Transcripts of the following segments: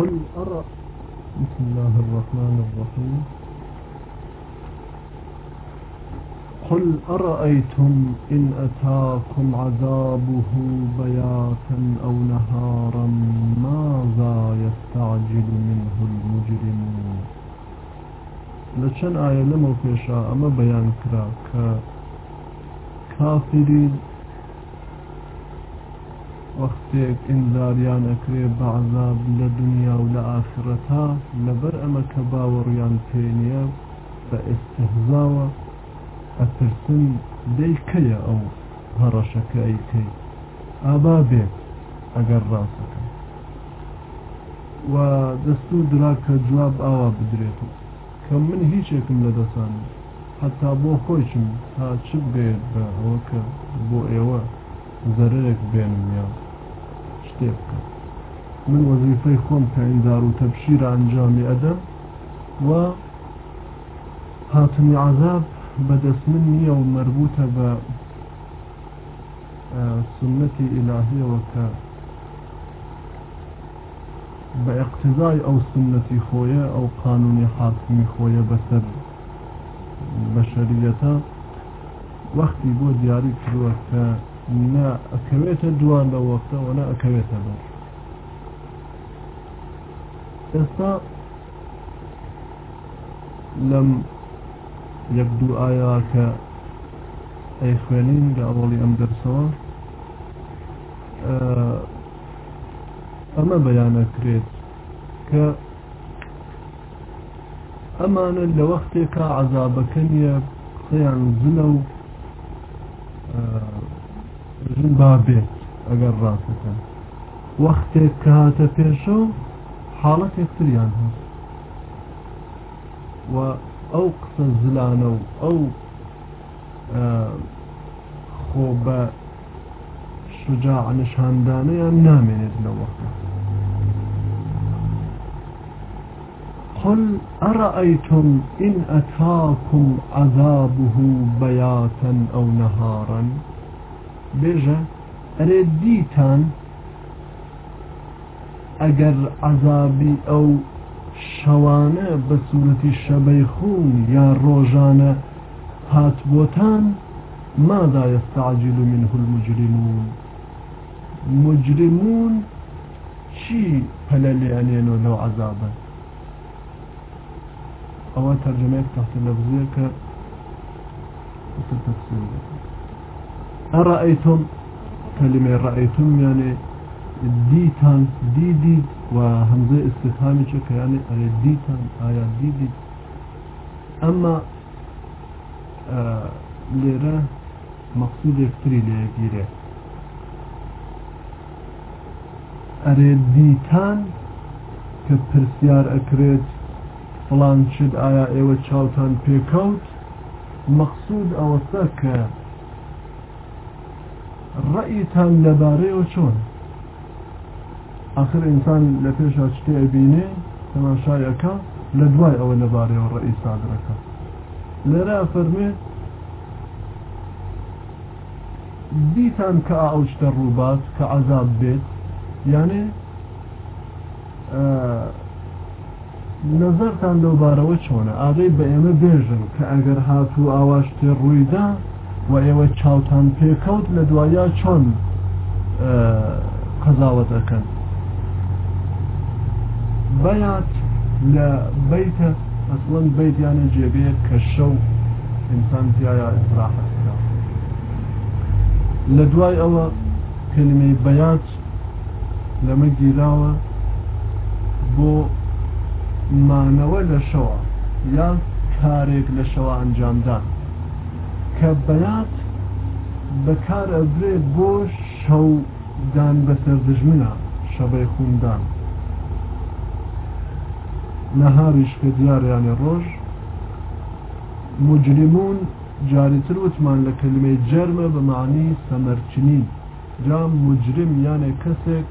قل أرى بسم الله الرحمن الرحيم. قل أرأيتم إن أتاكم عذابه بياتا أو نهارا ماذا يستعجل منه المجرمون لچن آية لما فيشا أما بيان كرا كافرين وەختێک ئینزاریان ئەکرێ بەعذاب لە دنیا و لە ئافرەتا لەبەر ئەمە کە باوەڕیان پێنیە بە ئێستهزاوە ئەترسن دەیکەیە ئەو هەڕەشەکە ئەیکەی ئابا بێت ئەگەر ڕاستەکە و دەستور درا کە جواب ئاوا بدرێت کە من هیچێکم لە دەسان حتا بۆ خۆشم تا چ بێت بە ئەوە کە بۆ ئێوە زەرێک بێنم یا شتێ بکەم من وەزیفەی خۆم کە ئیندار و تەبشیر ئەنجامی ئەدەم و هاتنی عذاب بەدەست من نییە و مربوطە بە سنەتی ئیلاهیەوە کە بە اقتزای ئەو سنەتی خۆیە ئەو قانونی حاکمی خۆیە بەسەر کردووە کە نا ئەکەوێتە دوان لە وەختەوە نە ئەکەوێتە بەر ئێستا لەم یەک دوو ئایا کە ئەی خوێنین لە ئەوڵی ئەم دەرسەوە ئەمە بەیانەکرێت کە ئەمانە لە وەختێکە عذابەکە نیە قسەیان زلە و ژن با بێت ئەگەر ڕاستەکەن وەختێک کە هاتە پێشە و حاڵەتێکتریان هەست و ئەو قسە زلانە و ئەو خۆ بە شجاع قل أرأيتم إن أتاكم عذابه بياتا أو نهارا؟ بێژە ئەرێ دیتان ئەگەر عذابی ئەو شەوانە بە سوورەتی شەبەی خون یا ڕۆژانە هات بۆتان ماذا يستعجل منه المجرمون؟ مجرمون چی پەلە لێنێنەوە لەو عذابە؟ ئەوە تەرجمەیەک تحت لەبزیە کە تفسير ئەڕائیتم کەلیمە ڕائیتم یانێ دیتان دیدید و هەمزە ئستفامی چەکەیانێ ئەێ دیتان ئایا دیدید ئەمما لێرە مەقصودێکتری لێگیرێ ئەرێ دیتان کە پرسیار ئەکرێت فلان شت ئایا ئێوە چاوتان پێکەوت مەقصود ئەوەستا کە ڕەئیتان لەبارەیەوە چۆن آخر ئینسان لە پێشا شتێ بینێ تەماشایەکە لە دوای ئەوە لەبارەیەوە ڕەئی سادرەکە لێرە فەرمێ دیتان کە ئەو شتە ڕووبات کە عذاب بێت یانێ نظرتان لەوبارەوە چۆنە ئاغی بە ئێمە بێژن کە ئەگەر هاتوو ئاواشتێ ڕوویدا و ئێوە چاوتان پێکەوت لە دوایە چۆن قەزاوت ئەەکەن بەیات لە بیتە ئەسڵەن بیتیانە جێبێت کە شەو ئینسان تایە ئسراحەتکە لە دوای ئەوە کلمەی بەیات لەمە گیراوە بۆ مانەوە لە شەوە یان کارێک لە شەوە ئەنجامدان. کە بەیات بەکار ئەبرێ بۆ شەودان بەسەر دژمنە شەبەی خوندان. نەهاریش کە دیاریانێ ڕۆژ. مجرمون جاریتر وتمان لە کلمەی جەرمە بە معنی سەمەرچنی جام مجرم یانێ کەسێک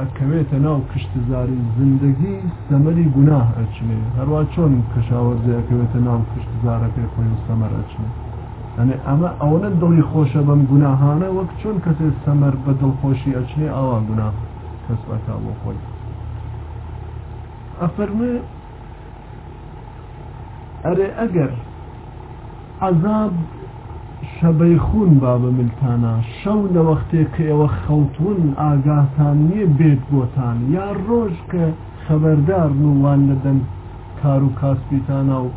ئەکەوێتە ناو کشتزاری زندگی سەمەری گوناه ئەچنێ هەروە چۆن کەشاوەرزی ئەکەوێتە ناو کشتزارەکەی خۆی و سەمەر ئەچنێ ئەنێ ئەمە ئەوەنە دڵی خۆشە بەم گوناهانە وەک چۆن کەسێ سەمەر بە دڵخۆشی ئەچنێ ئاوا گونا کەس ئەکا بۆ خۆی. أفرمي أري أجر عذاب شەبەیخون با بە ملتانە. شەو لە وەختێک کە ئێوە خەوتون ئاگاتان نییە بێت بۆتان. یا ڕۆژ کە خەبەردار نووان لەدەن کار و کاسپیتانە و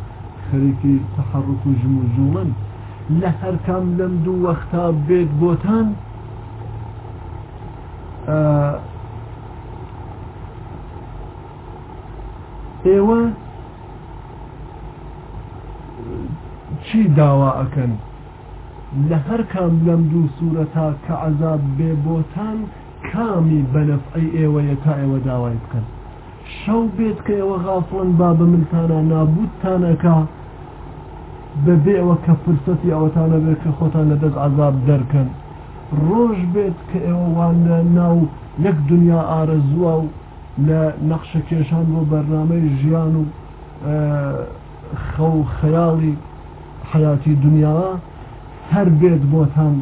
خەریکی تەحڕک و ژم و ژوڵن لە هەرکەم لەم دوو وەختا بێت بۆتان ئێوە چی داوا ئەەکەن؟ لە هەر کام لەم دوو سوورەتا کە عذاب بێ بۆتان کامی بەنەفعی ئێوەیە تا ئێوە داوای بکەن. شەو بێت کە ئێوە غافڵن با بە ملتانە نابوتتانەکە بەبێەوە کە فرسەتی ئەوەتانە بێت کە خۆتان لە دەست عذاب دەرکەن. ڕۆژ بێت کە ئێوەوان لە ناو یەک دنیا ئارەزووە و لە نەخشە کێشان بۆ بەرنامەی ژیان و خەو خەیاڵی حیاتی دنیا هەر بێت بۆتان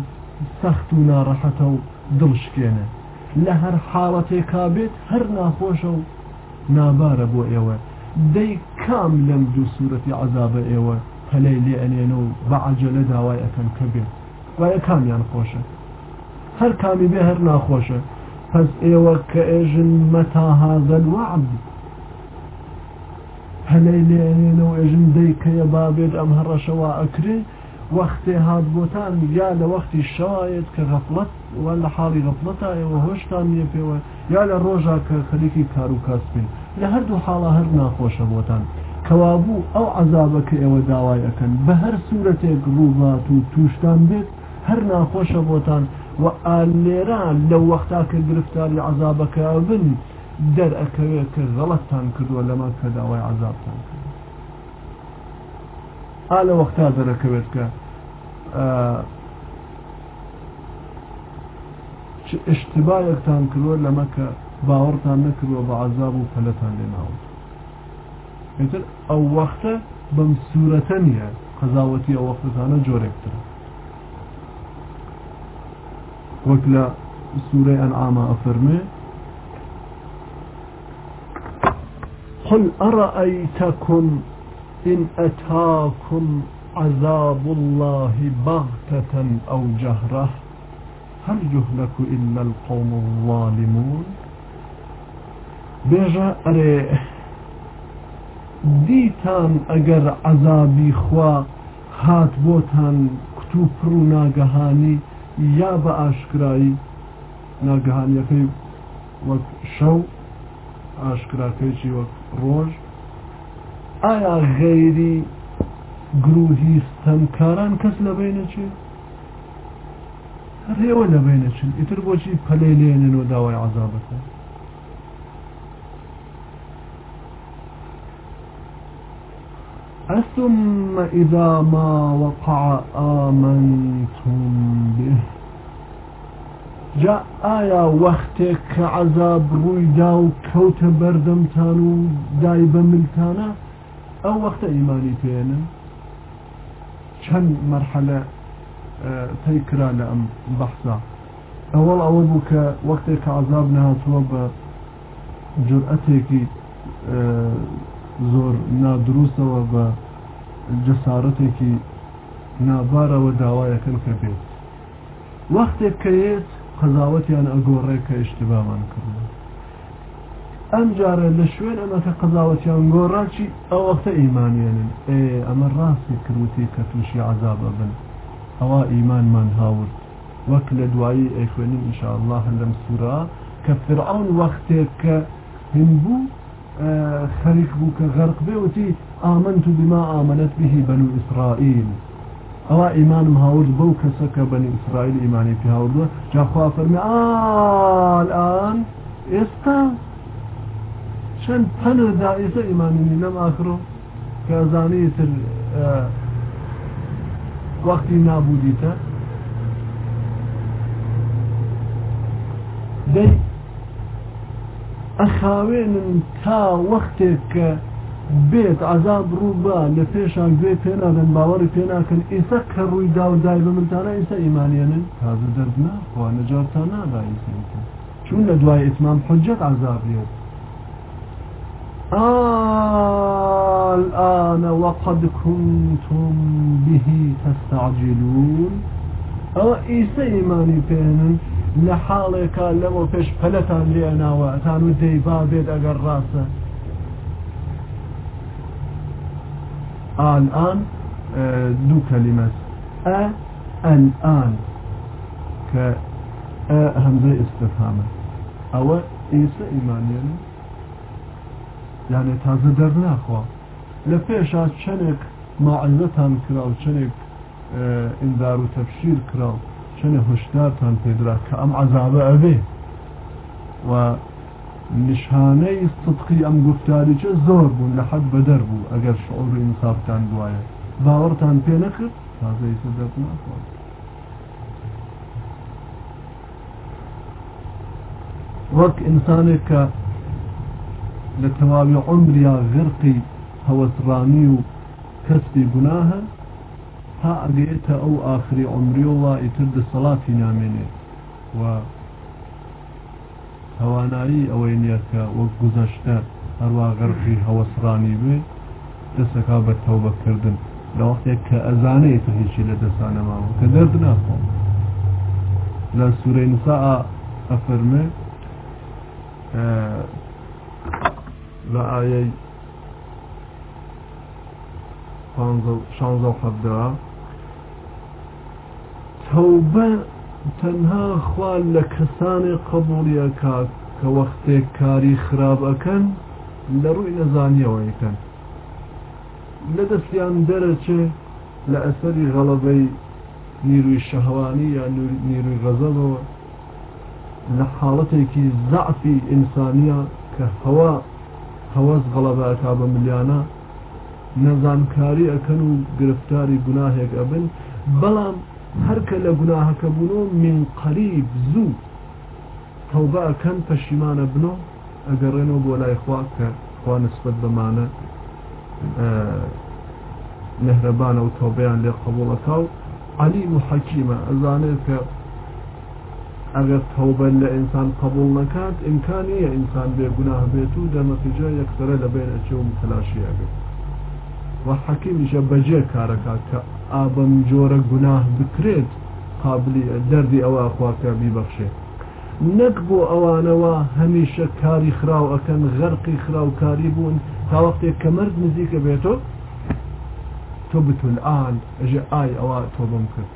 سەخت و ناڕەحەتە و دڵشکێنە لە هەر حاڵەتێکا بێت هەر ناخۆشە و نابارە بۆ ئێوە. دەی کام لەم دوو سوورەتی عذابە ئێوە هەلەی لێ ئەنێنە و بەعجە لە داوای ئەەکەن کە بێت. وایە کامیان خۆشە. هەر کامی بێ هەر ناخۆشە. پس ئێوە کە ئێژن مەتاهازەن وعد. هەلەی لێ ئەنێنە و ئێژن دەی کەیە بابێت ئەم هەڕەشەوە ئەکرێ وەختێ هات بۆتان یا لە وەختی شایەت کە غەفڵەت و لە حاڵی غەفڵەتە ئێوە هۆشتان نیە پێوە یا لە ڕۆژا کە خەریکی کار و کاسبین لە هەردوو حاڵە هەر ناخۆشە بۆتان. کەوابوو ئەو عذابە کە ئێوە داوای ئەەکەن بە هەر سوورەتێک ڕووبات و تووشتان بێت هەر ناخۆشە بۆتان و ئالێران لەو وەختا کە گرفتاری عذابەکە بن دەرئەکەوێت کە غەڵەتتان کردووە لەمە کە داوای عذابتان کرد ئالە وەختا دەرەکەوێت کە اشتبایەکتان کردوە لەمە کە باوەڕتان نەکردووە بە عذاب و پەلەتان لێناوت ئێتر ئەو وەختە بەم سوورەتە نییە قەزاوەتی ئەو وەختتانە جۆرێکترە وەک لە سوورەی ئەنعامە قل أرأيتكم إن أتاكم عذاب الله بغتة أو جهرة هل يهلك إلا القوم الظالمون؟ بيجا أري ديتان أجر عذابي خوا هات بوتان كتوبر ناقهاني يا بأشكراي ناقهاني في وك شو ئاشکراکەیی وەک ڕۆژ ئایا غەیری گروهی ستەمکاران کەس لە بینەچێ هەر هێوە لە بینەچن ئیتر بۆچی پەلەی لێنن و داوای عذابەکە أثم إذا ما وقع آمنتم به. جا ئایا وەختێک کە عذاب ڕوویدا و کەوتە بەردەمتان و دای بە ملتانە ئەو وەختە ئیمانی پێێنن چەند مەرحلە تەیکرا لە ئەم بەحسا ئەوەڵ ئەوە بوو کە وەختێک کە عذاب نهاتووە بە جرئەتێکی زۆر نادروستەوە بە جەسارەتێکی نابارەوە داوایەکەن کە بێت. وەختێک کەیت قەزاوەتیان ئەگۆڕێ کە ئشتبامان کردن. ئەم جارە لە شوێن ئەمە کە قەزاوەتیان گۆڕاچی ئەو وەختە ئیمانیانن. ئێ ئەمە ڕاستی کردوتی کە تووشی عذابە بن ئەوە ئیمانمان هاورد. وەک لە دوایی ئەیخوێنین ئینشاءله لەم سوورا کە فرعون وەختێک کە هندبوو خەریک بوو کە غەرق بێوتی ئامنت بما ئامنت به بنو ئیسرائیل ئەوە ئیمانم هاورد بەو کەسەکە بەنی ئیسرائیل ئیمانی پێ هاوردووە. جاخوا فەرمی ئالان ئێستا چەند پەندا ئێستا ئیمانینی لەم ئاخرۆ کەزانی تر وەختی نابودیتە دەی ئەخاوێنن تا وەختێک کە بێت عذاب ڕووبا لە پێشان گوێ پێنادەن باوەڕی پێناکەن ئێستا کە ڕووی دا و دای بە منتانە ئێستا ئیمانێنن تازە دەرد ناخوا نەجارتان نادا چون لە دوای ئیتمام حجەت عذابێت الآن وقد كنتم به تستعجلون. أو إيسا إيماني بينن لحالك لما فيش فلتان لأنا وأتانو ديبا بيد أقر الآن دو كلمة أ الآن ك همزة استفهام أو إيسا إيماني یانێ تازە دەرناخوا لە پێشا چەندێک معەتان کرا و چەندێک ئندار و تەفشیر کرا و چەنە هشدارتان پێدرا کە ئەم عذابە ئەبێ. و نیشانەی سدقی ئەم گفتاریچە زۆر بوون لە حەد بەدەر بوو ئەگەر شعور و ئینسافتان دوایە. باوەڕتان پێ نەکرد؟ تازەی سەدەت ناخوات وەک ئینسانێک کە لە تەواوی عمریا غرقی هەوەسڕانی و کەسبی گوناهە تا ئەگەێتە ئەو ئاخری عمریۆڵە ئیتر دەسەڵاتی نامێنێت و هەوانایی ئەوەی نییە کە وەک گوزەشتە هەروە غەرقی هەوەسڕانی بێ دەسەکا بە تەوبەکردن. لە وەختێک کە ئەزانەیە هیچی لە دەسانەماوە کە دەرد ناخۆ لە سوورەی نسا ئەفەرمێ لە ئایەی حەبدا تەوبە تەنها خوال لە کەسانی قبولیەکە کە وەختێک کاری خراپ ئەەکەن لە ڕووی نەزانیەوەیکەن لە دەستیان دەرەچێ لە ئەسەری غەڵەبەی نیروی شەهوانی یا نیروی غەزەبەوە لە حاڵەتێکی زعفی ئینسانیە کە هەوا هەوەز غەڵەبەکە بە ملیانە نەزانکاری ئەەکەن و گرفتاری گوناهێک ئەبن. بەڵام هەرکە لە گوناهەکە بوونەوە من قەریب زوو تەوبە ئەەکەن پەشیمانە بنۆ ئەگەڕێنەوە بۆ لای خوا کە خوا نسبت بەمانە نهرەبانە و تۆبیان لێ قبولەکە و علی محەکیمە ئەزانێت کە ئەگەر تەوبەن لە ئینسان قبول نکات ئیمکانیە ئینسان بێگوناه بێت و دەمەتیجا یەکسرە لە بین ئەچێ و تلاشیە بێت و حەکیمیشە بەجێ کارەکات کە ئابم جۆرە گوناه بکرێت قابلی دەردی ئەوە خواکە بیبەخشێت. نەک بۆ ئەوانەوە هەمیشە کاری خراو ئەەکەن غەرقی خراوکاری بوون. تا وەختێک کە مرد نزیکە بێتەوە تۆ بتون ئان ئەژێ ئای ئەوە تۆبم کرد.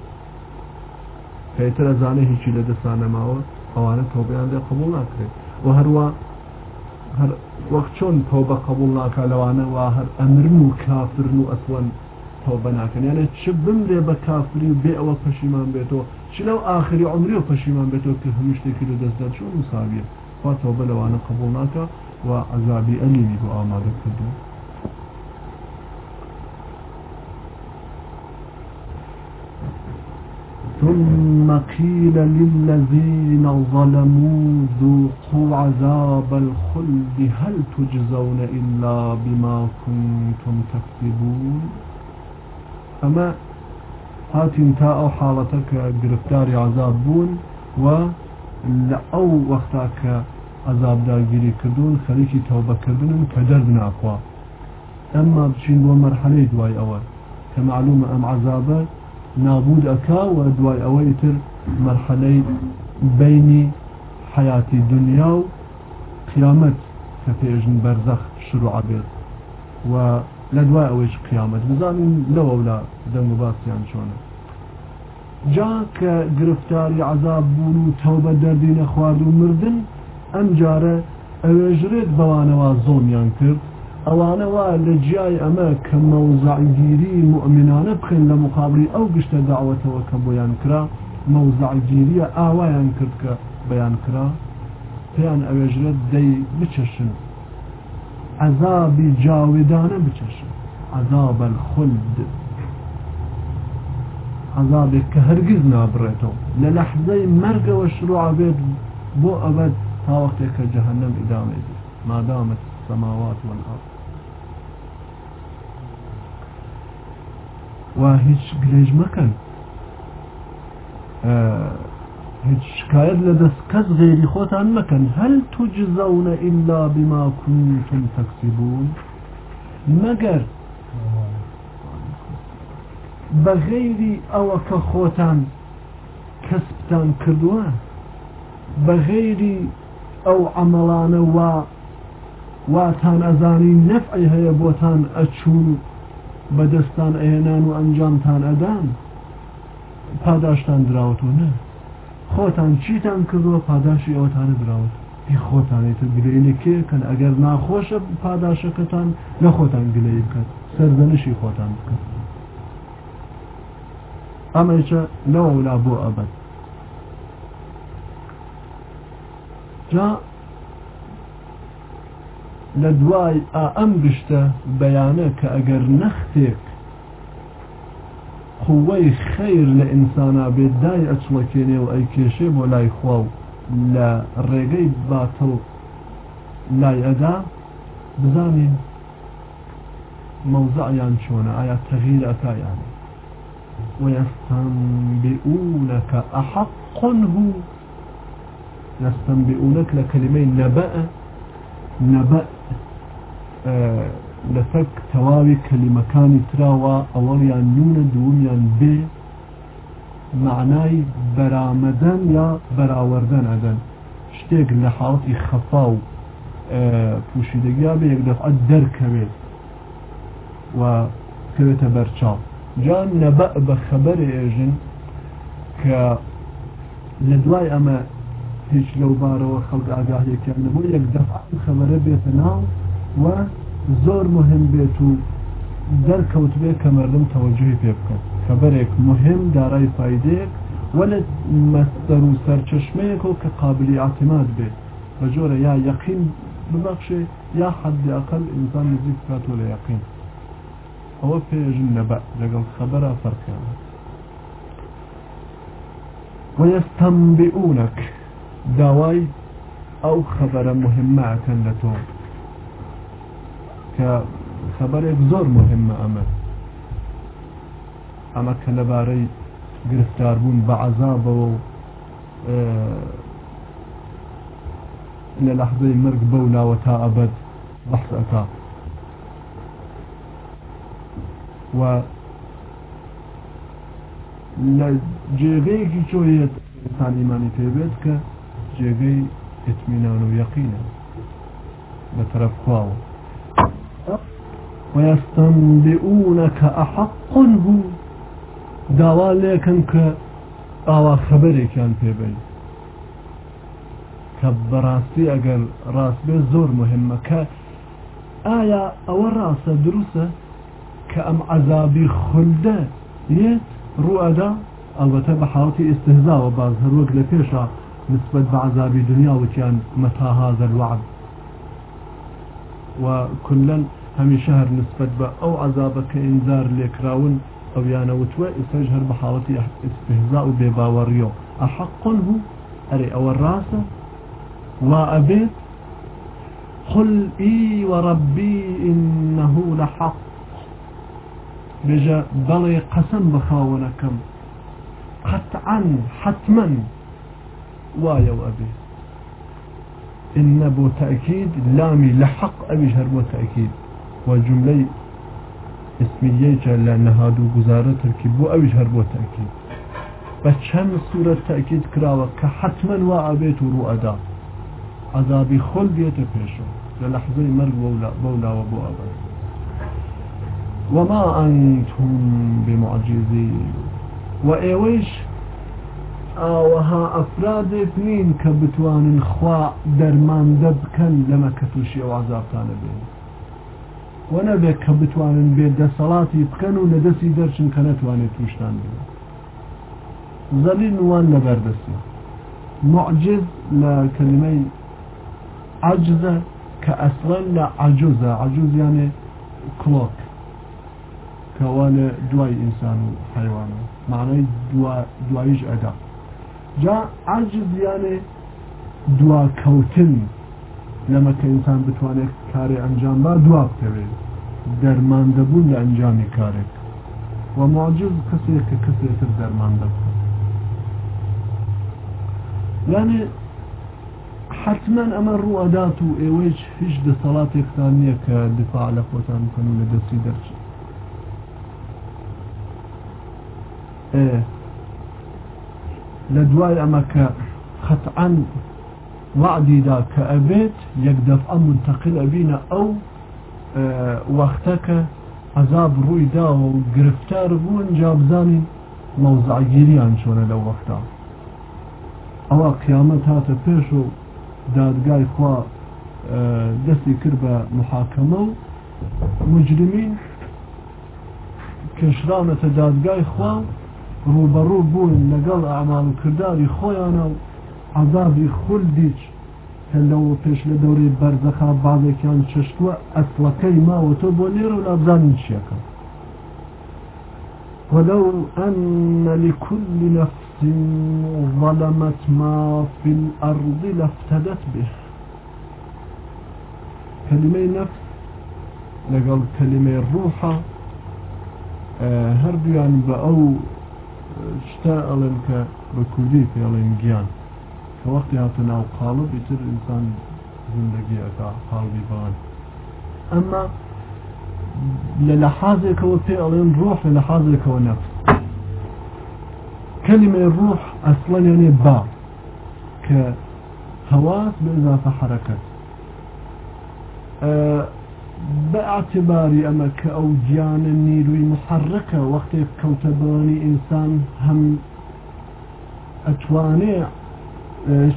پێتر ئەزانە هیچی لە دەستانەماوە ئەوانە تۆبیان لێ قبول ناکرێت. و هەروە وەک چۆن تۆبە قبول ناکە لەوانە وا هەر ئەمرن و کافرن و ئەسوەن تۆبە ناکەن. یانە چ بمرێ بە کافری و بێ ئەوە پەشیمان بێتەوە؟ چ لەو ئاخری عمری و پەشیمان بێتەوە کە هەموو شتێکی لە دەستدا چۆن مساویە خوا تۆبە لەوانە قبول ناکە و عذابی ئەلیمی بۆ ئامادە کردو ثم قيل للذين ظلموا ذوقوا عذاب الخلد هل تجزون إلا بما كنتم تكسبون أما هاتين تا أو حالتك گرفتار عذاب بون و لأو وقتك عذاب داگیری کردون خەریکی تەوبەکردنم کە دەرد ناخوا. ئەمما بچین بۆ مەرحەلەی دوای ئەوە کە معلومە ئەم عذابە نابود ئەکا و دوای ئەوەی تر مەرحەلەی بینی حیاتی دنیا و قیامەت کە پێژن بەرزەخ شروع بێت. و لە دوای ئەوەیش قیامەت بزانین لەوە لە دەنگ و باسییان چۆنە. جا کە گرفتاری عذاب بوون و تەوبە دەردی نەخوارد و مردن ئەم جارە ئەوێژرێت بەوانەوە زۆمیان کرد ئەوانەوە لە جیای ئەمە کە مەوزعگیری مؤمنانە بخێن لە مقابلی ئەو گشتە داوەتەوە کە بۆیان کرا مەوزعگیریە ئاوایان کرد کە بەیان کرا. پێیان ئەوێژرێت دەی بچەشن. عذابی جاوێدانە بچەشن. عذاب الخلد. عذابێک کە هەرگیز نابڕێتەوە. لە لەحزەی مەرگەوە شروع بێت بۆ ئەبد تاوەختێک کە جەهنم ئیدامێت. مادامت السماوات والأرض. و هیچ گرێژ مەکەن هیچ شکایت لە دەست کەس غێری خۆتان مەکەن. هەل توجزەونە ئللا بما كنتم تەکسیبوون مەگەر بە غەیری ئەوە کە خۆتان کەسبتان کردووە ئەو عملانە وا واتان ئەزانی نەفعی هەیە بۆتان ئەچوون بەدەستان ئەهێنان و ئەنجامتان ئەدان. پاداشتان دراوەتەوە نە. خۆتان چیتان کردووە پاداشی ئەوتانە دراوت هی خۆتانێتە گلەیەکێ کەن؟ ئەگەر ناخۆشە پاداشەکەتان لە خۆتان گلەی بکەن سەردەنشی خۆتان بکەن. ئەمەیچە لەوەلا بۆ ئەبەت جا لە دوای ئەم گشتە بەیانە کە ئەگەر نەختێک قوەی خەیر لە ئینسانە بێت دای و ئەی کێشێ بۆ لای خوا و لە ڕێگەی باتڵ لای ئەدا بزانین موزعیان چۆنە؟ ئایا ويستنبئونك أحق هو يستنبئونك لكلمة نبأ نبأ لەسەر تەواوی کەلیمەکانی تراوە ئەوەڵیان نونە دوومیان بێ معنای بەرامەدەن یا بەراوەردەن ئەدەن. شتێک لە حاڵەتی خەفا و پوشیدەگیا بە یەک دەفعەت دەرکەوێت و کەوێتە بەرچاو. جان نەبە بە خەبەر ئێژن کە لە دوای ئەمە هیچ لەو بارەوە خەڵک ئاگاهیەکیان نەبوو یەک دەفعات خەبەرە بێتە ناو و زۆر مهم بێت و دەرکەوت بێت کە مردم تەوەجهی پێ بکەن خەبەرێک مهم دارای فیدەیەک وەلە مەستەر و سەرچەشمەیەک و کە قابلی اعتماد بێت. بە جۆرە یا یەقین ببەخشێ یا حەدی ئەقل ئینسان نزیک بکاتۆ لە یەقین. ئەوە پێژن نەبە لەگەڵ خەبەرە فەرکیان ويستنبئونك داوای ئەو خەبەرە مهمەکەن لە تۆ کە خەبەرێک زۆر مهمە ئەمە ئەمە کە گرفتار بوون بە عذابەوە و لە لەحظەی مرگ بەولاوە تا ئەبد بەحسەکە و لە جێگەیەکی چۆیەت ئسان ئیمانی پێبێت کە جێگەی ئتمینان و یەقینە بە خواوە ويستنبئونك أحق هو. داوا لێکن کە ئاوا خەبەرێکیان پێبین کە بەڕاستی ئەگەر ڕاست بێ زۆر مهمە کە ئایا ئەوە ڕاستە دروستە کە ئەم عذابی خولدە لێت ڕوئەدا ئەلبەتە بە حاڵەتی ئستهزاوە باز هەروەک لە پێشە نسبت بە وكلا هەمیشە هەر نسبت بە ئەو عذابە کە ئینزار لێکراون ئەو یانەوتوە ئێستاش هەر بە حاڵەتی استهزا و بێباوەڕیۆ ئەحقن بوو ئەرێ ئەوە ڕاستە وا ئەبێت قل إي وربي إنه لحق. بجا بلي قسم بخاونكم قطعا حتما. وايا وأبي إن بو تأكيد لامي لحق أبي هر بو تأكيد. وجملة اسمية جل نهادو گزارة تركيب بو أويش هر بو تأكيد. بچم سورة تأكيد كراوة كحتما وعبيت رؤدا عذابي بيت بيشو للحظة مرق بولا, بولا وبو أبا. وما أنتم بمعجزين وإيويش ئاوەها ئەفرادێک نین کە بتوانن خوا دەرماندە بکەن لەمە کە تووشی ئەو عذابتانە بێن. و نەبێت کە بتوانن بێ دەسەڵاتی بکەن و لە دەستی دەرچن کە نەتوانێت توشتان بێن. زەلین وان لەبەردەستی معجز لە کلمەی عجزە کە ئەسڵەن لە عجوزە عجوز یانێ کلۆک کەوانە دوای ئینسان و حیوانە. معنەی دواییش ئەدا. جا عجز یانێ دوا کەوتن لەمە کە ئینسان بتوانێت کاری ئەنجام با دوا بکەوێت دەرماندەبوون لە ئەنجامی کارێک. و معجز کەسێک کە کەسێتر دەرماندە يعني حتما ئەمە ڕوەدات و ئێوەیش هیچ دەسەڵاتێکتان نییە کە دفاع لە خۆتان بکەن و لە دەستی دەرچێت لە دوای ئەمە کە خەتعان وعدیدا کە ئەبێت یەک دەفع منتەقل ئەبینە ئەو وەختەکە عذاب ڕووی داوە و گرفتار بوون جابزانی مەوزعگیریان چۆنە لەو وەختا ئەوە قیامەت هاتە پێش و دادگای خوا دەستی کرد بە محاکەمە و مجرمین کێشرانەتە دادگای ڕوبەڕوو بوون لەگەڵ ئامال و کردداری خۆیانە و عذابی خولدیچ کە لەو پێش لە دەوری بەرزەخا بازێکیان چشتووە ئەسڵەکەی ماوەتە بۆ لێرە و ولو أن لكل نفس ظلمت ما في الأرض لافتدت به. كلمة نفس لقال كلمة روحة هەردویان بە ئەو شتا ئەڵێن کە بە کوردی پێڵێن گیان. کە وەختی هاتە ناو قاڵب ئیتر ئینسان زندگیەکە قاڵبی بان ئەمما لە لە حازێکەوە پێ ئەڵێن ڕۆح لە حازێکەوە نەفس كلمة الروح أصلا يعني با كهواس بإضافة حركة أه باعتباری ئەمە کە ئەو گیانە نیروی محرەکە وەختێک کەوتەبانی ئینسان هەم ئەتوانێ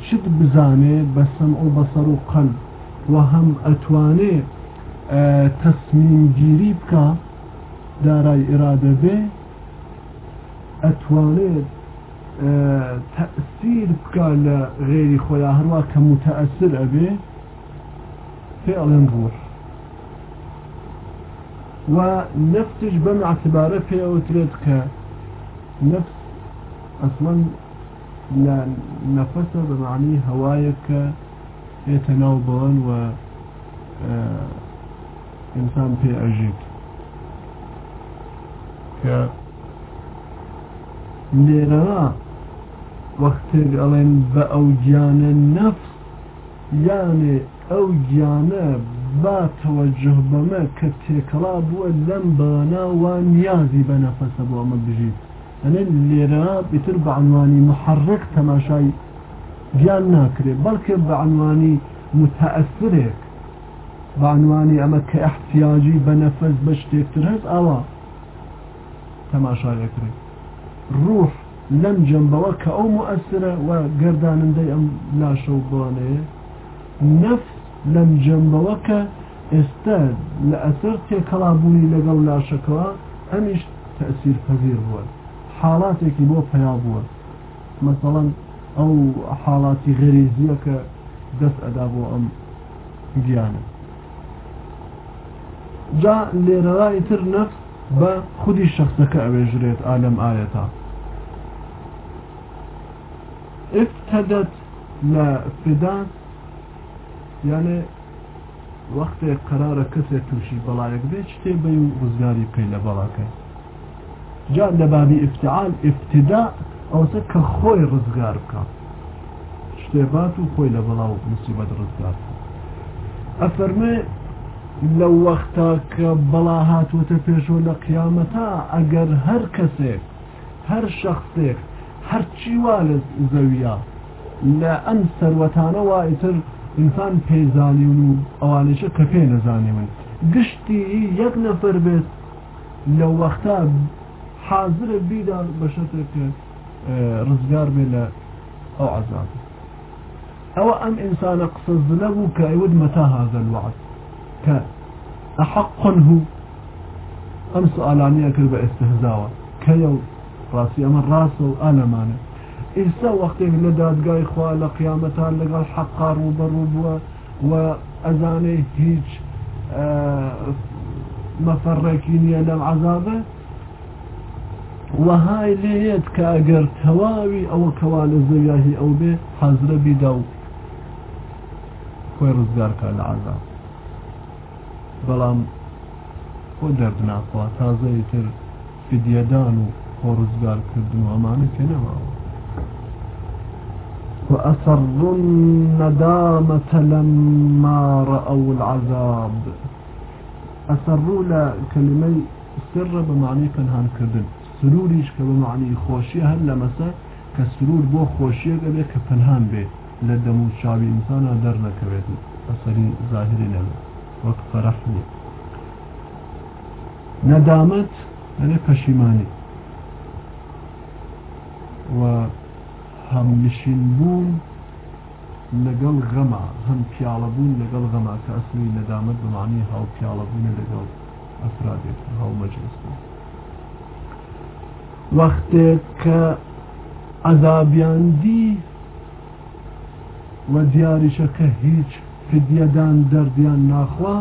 شت بزانێ بەسم ئەو بەسەر و قەل و هەم ئەتوانێ تەسمیمگیری بکە دارای ئرادە بێ ئەتوانێت تەسیر بکە لە غێری خۆیان هەروە کە متەئسر ئەبێ ونفسش بم اعتباره في اوتريت ك نفس أصلا لا نفسه بمعني هوايك يتناوبون و آه إنسان في أجيب. ك ليرا وقت قالين بأوجان النفس يعني تێکەڵا بووە لەم بەناوە نیازی بە نەفەسە بۆ ئەمە بژیت ئەنە لێرە بتر بە عنوانی محرک تەماشای گیان ناکرێت بەڵکە بە عنوانی متەئسرێک بە عنوانی ئەمە کە احتیاجی بە نەفەس بە شتێکتر هەست ئاوا تەماشایەکرێت ڕوح لەم جنبەوە کە ئەو مؤثرە و گردانندەی ئەم لاشە و بڵانەیە نفس لەم جەمبەوەکە ئێستا لە ئەسەر تێکەڵابوونی لەگەڵ لاشەکەەوە ئەمیش تەسیر پەزیر بووە. حاڵاتێکی بۆ پیا بووە. مەسەڵەن ئەو حاڵاتی غەریزیە کە دەست ئەدا بۆ ئەم گیانە. جا لێرەڵای تر نەفس بە خودی شخصەکە ئەوێژرێت ئالەم ئاەتا افتدت لە فدات یانێ وەختێک قرارە کەسێک تووشی بەڵایەک بێت شتێ بە و ڕزگاری بکەین لە بەڵاکەی جا لە بابی افتعال افتدا ئەوسە کە خۆی ڕزگار بکە شتێبات و خۆی لە بەڵاو مسیبەت ڕزگار ئەفەرمێ لەو وەختا کە بەڵا هاتووەتە پێشۆ لە قیامەتا ئەگەر هەر کەسێک هەر شخصێک هەرچی وا لە زەویە لە ئەم سەروەتانەوە ئیتر ئینسان پێزانیون و ئەوانشە کە پێ نەزانیون. گشتی یەک نەفەر بێت لە وەختا حاضرە بیدا بەشتێکە ڕزگار بێ لە ئەو عذاب. ئەوە ئەم ئینسانە قسە زلە بوو هذا الوعد کە أحقنه ئەم سوالانیە کرد بە ئێستهزاوە کە یو ڕاستی ئەمە ڕاستە و ئالەمانە. ئێستا وەختێک لە دادگای خوا لە قیامەتان لەگەڵ حەقا ڕوبەڕوو بووە و ئەزانەی هیچ مەفەڕێکی نییە لەم عذابە. وەهای لێت کە ئەگەر تەواوی ئەوە کەوا لە زەویاهی ئەو بێ حەزرە بیدا و خۆی ڕزگارکە لە عذاب. بەڵام خۆ دەردناخوا تازەی تر فدیەدان و خۆ ڕزگارکردن و ئەمانە پێ نەماوە. وأسروا الندامة لما رأوا العذاب. أسروا لكلمة سر بمعنى كنهان كردن سروريش كبمعنى خوشية هل لمسا كسرور بو خوشية قبل كفنهان بي لدمو شعبي إنسانا در نكبت أسري ظاهري نبي وقت فرحني ندامت يعني پشیمانی. و هەمنشین بوون لەگەڵ غەما هەم پیاڵە بوون لەگەڵ غەما کە ئەسمی نەدامەت بمانی هاو پیاڵە بوون لەگەڵ ئەفرادێت هاو مەجلس وەختێک کە عذابیاندی و دیاریشە کە هیچ فدیەدان دەردیان ناخوا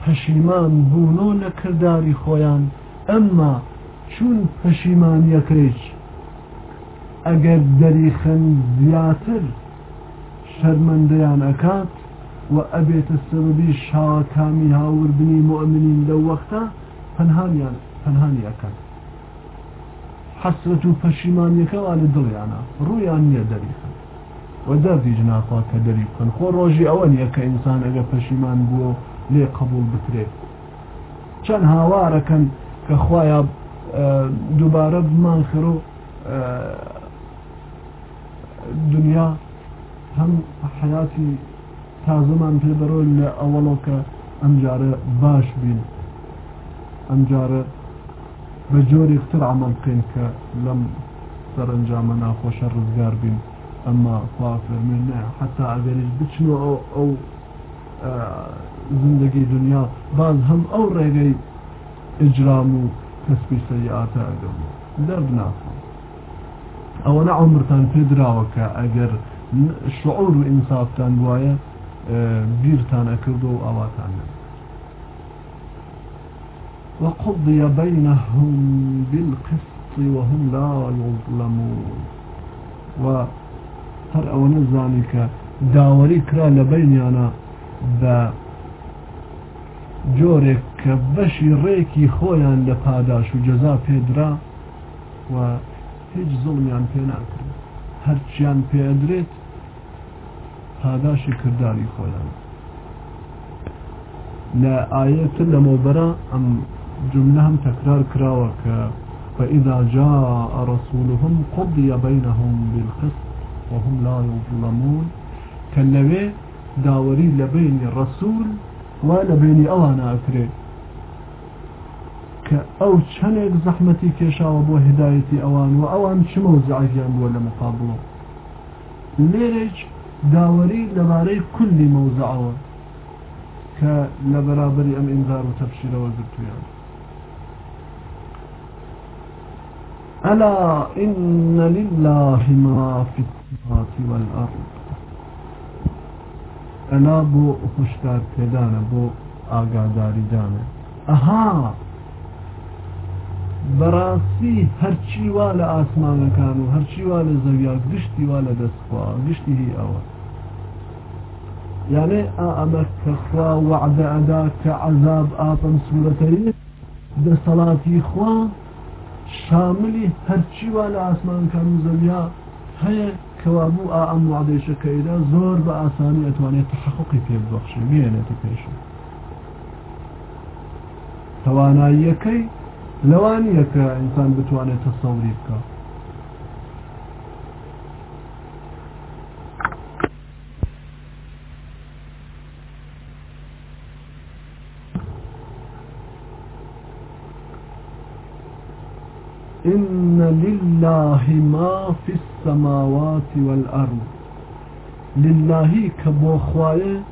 پەشیمان بوونۆ لە کردداری خۆیان. ئەمما چون پەشیمانیەکەیش ئەگەر دەریخەن زیاتر شەرمەندەیان ئەکات و ئەبێتە سەببی شاکامی هاوربنی مؤمنین لەو وەختە پەنهانیان پەنهانیەکەن. حەسرەت و پەشیمانیەکەوا لە دڵیانە. ڕوویان نییە دەریخن. و دەردی جناخوا کە دەری بکەن خۆ ڕۆژی ئەوە نییە کە ئینسان ئەگە پەشیمان بووە لێ قبول بکرێت. چەند هاوارەکەن کە خوایە دووبارە بمان خر و هەم حیاتی تازەمان پێ بەرۆ لە ئەوەڵۆکە ئەمجارە باش بین. ئەمجارە بە جۆری تر عمل بکەین کە لەم سەرنجامە ناخۆشە ڕزگار بین. ئەمما خوا فەرمێن حتا ئەگەریش بچنەوە ئەو ئەو زندگی دنیا. باز هەم ئەو ڕێگەی ئجرام و کەسبی سەیئاتە ئەگەم دەرد ناخۆ ئەوە نە عمرتان پێدراوە کە ئەگەر شعور و ئینسافتان وایە بیرتان ئەکرد و ئاواتان وقضي بينهم بالقسط وهم لا يظلمون و هەر ئەوە نەزانی کە داوەری کرا لە بینیانە بە جۆرێک کە بەشی ڕێکی خۆیان لە پاداش و جەزا پێدرا و هیچ زڵمیان پێ ناکرێت هەرچیان پێدرێت پاداشی کردداری خۆیان. لە ئاەتر لەمەوبەرە ئەم جملە هم تكرار كراوك فإذا جاء رسولهم قضي بينهم بالقسط وهم لا يظلمون. كالنبي داوري لبين الرسول ولبين أوانا أكري كأو چنك زحمتي كيشاوة بو هدايتي أوان وأوان شموزعيان بو لمقابله ليرج داوري لباري كل موزعه كلبرابري أم إنذار وتبشير وزرتيان ألا إن لله ما في السماوات والأرض. ألا بو خشتار كدانا بو ئاگاداری دانە ئەها بەڕاستی هەرچی وا لە ئاسمانەکان و هەرچی وا لە زەویا گشتی وا لە دەستخوا گشتی هی ئەوە. یانێ ئەمە کەخوا وعدە ئەدا کە عذاب ئاپەم سوورەتەی دەسەڵاتی خوا شاملی هەرچی وا لە ئاسمانکان و زەویا هەیە کەوابوو ئا ئەم وعدێشەکەیدا زۆر بە ئاسانی ئەتوانێت تحققی پێ ببەخشی بێنێتە پێشە تواناییەکەی لەوانیە کە ئینسان بتوانێت تەسەوری بکات إن لله ما في السماوات والأرض. لله كبوخوايا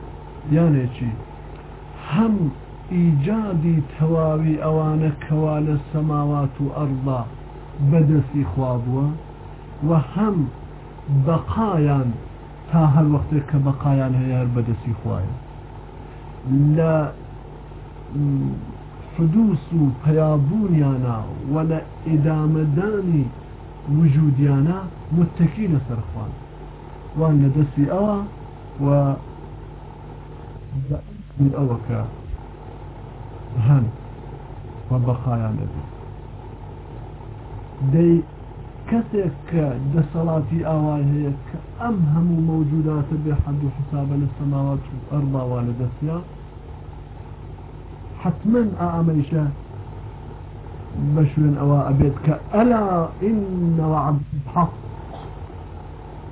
يعني چي هم ئیجادی تەواوی ئەوانە کەوا لە سەماوات و ئەرضا بەدەستی خوابووە و هەم بەقایان تا هەر وەختێک کە بەقایان هەیەر بەدەستی خوایە. لە فدوس و پەیابوونیانە و لە ئێدامەدانی وجودیانە متەکی لەسەر خوان. وان لە دەستی ئەوە و ئەوەکە کە ئەم هەموو مەوجوداتە بێ حەد و حسابە لە سەماوات و ئەرباوا لە دەستیا حتما ئامەیشە بە شوێن ئەوە ئەبێت کە ئەلا ئینەوە حەق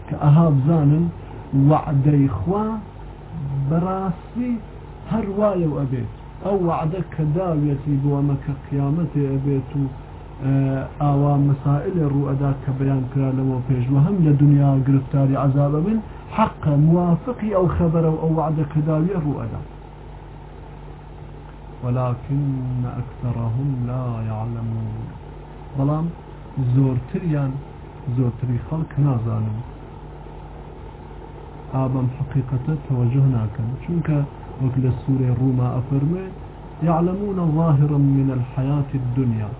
کە ئەها بزانن وعدەی خوا بەڕاستی ئەو وعدە کە داوێتی بۆ ئەمە کە قیامەتێ ئەبێت و ئاوا مەسائل ڕوئەدا کە بەیان کرا لەوە پێشوە هەم لە دنیا گرفتاری عذابە بن حق موافقی ئەو خەبەرە و ئەو وعدە کە داویە ڕوئەدا ولكن أكثرهم لا يعلمون. بەڵام زۆرتریان زۆرتری خەڵک نازانن. ئابم حقیقەتە تەوەجه ناکەن. چونکە لە سوورێ ڕووما ئەفەرمێ يعلمون ظاهرا من الحياة الدنيا.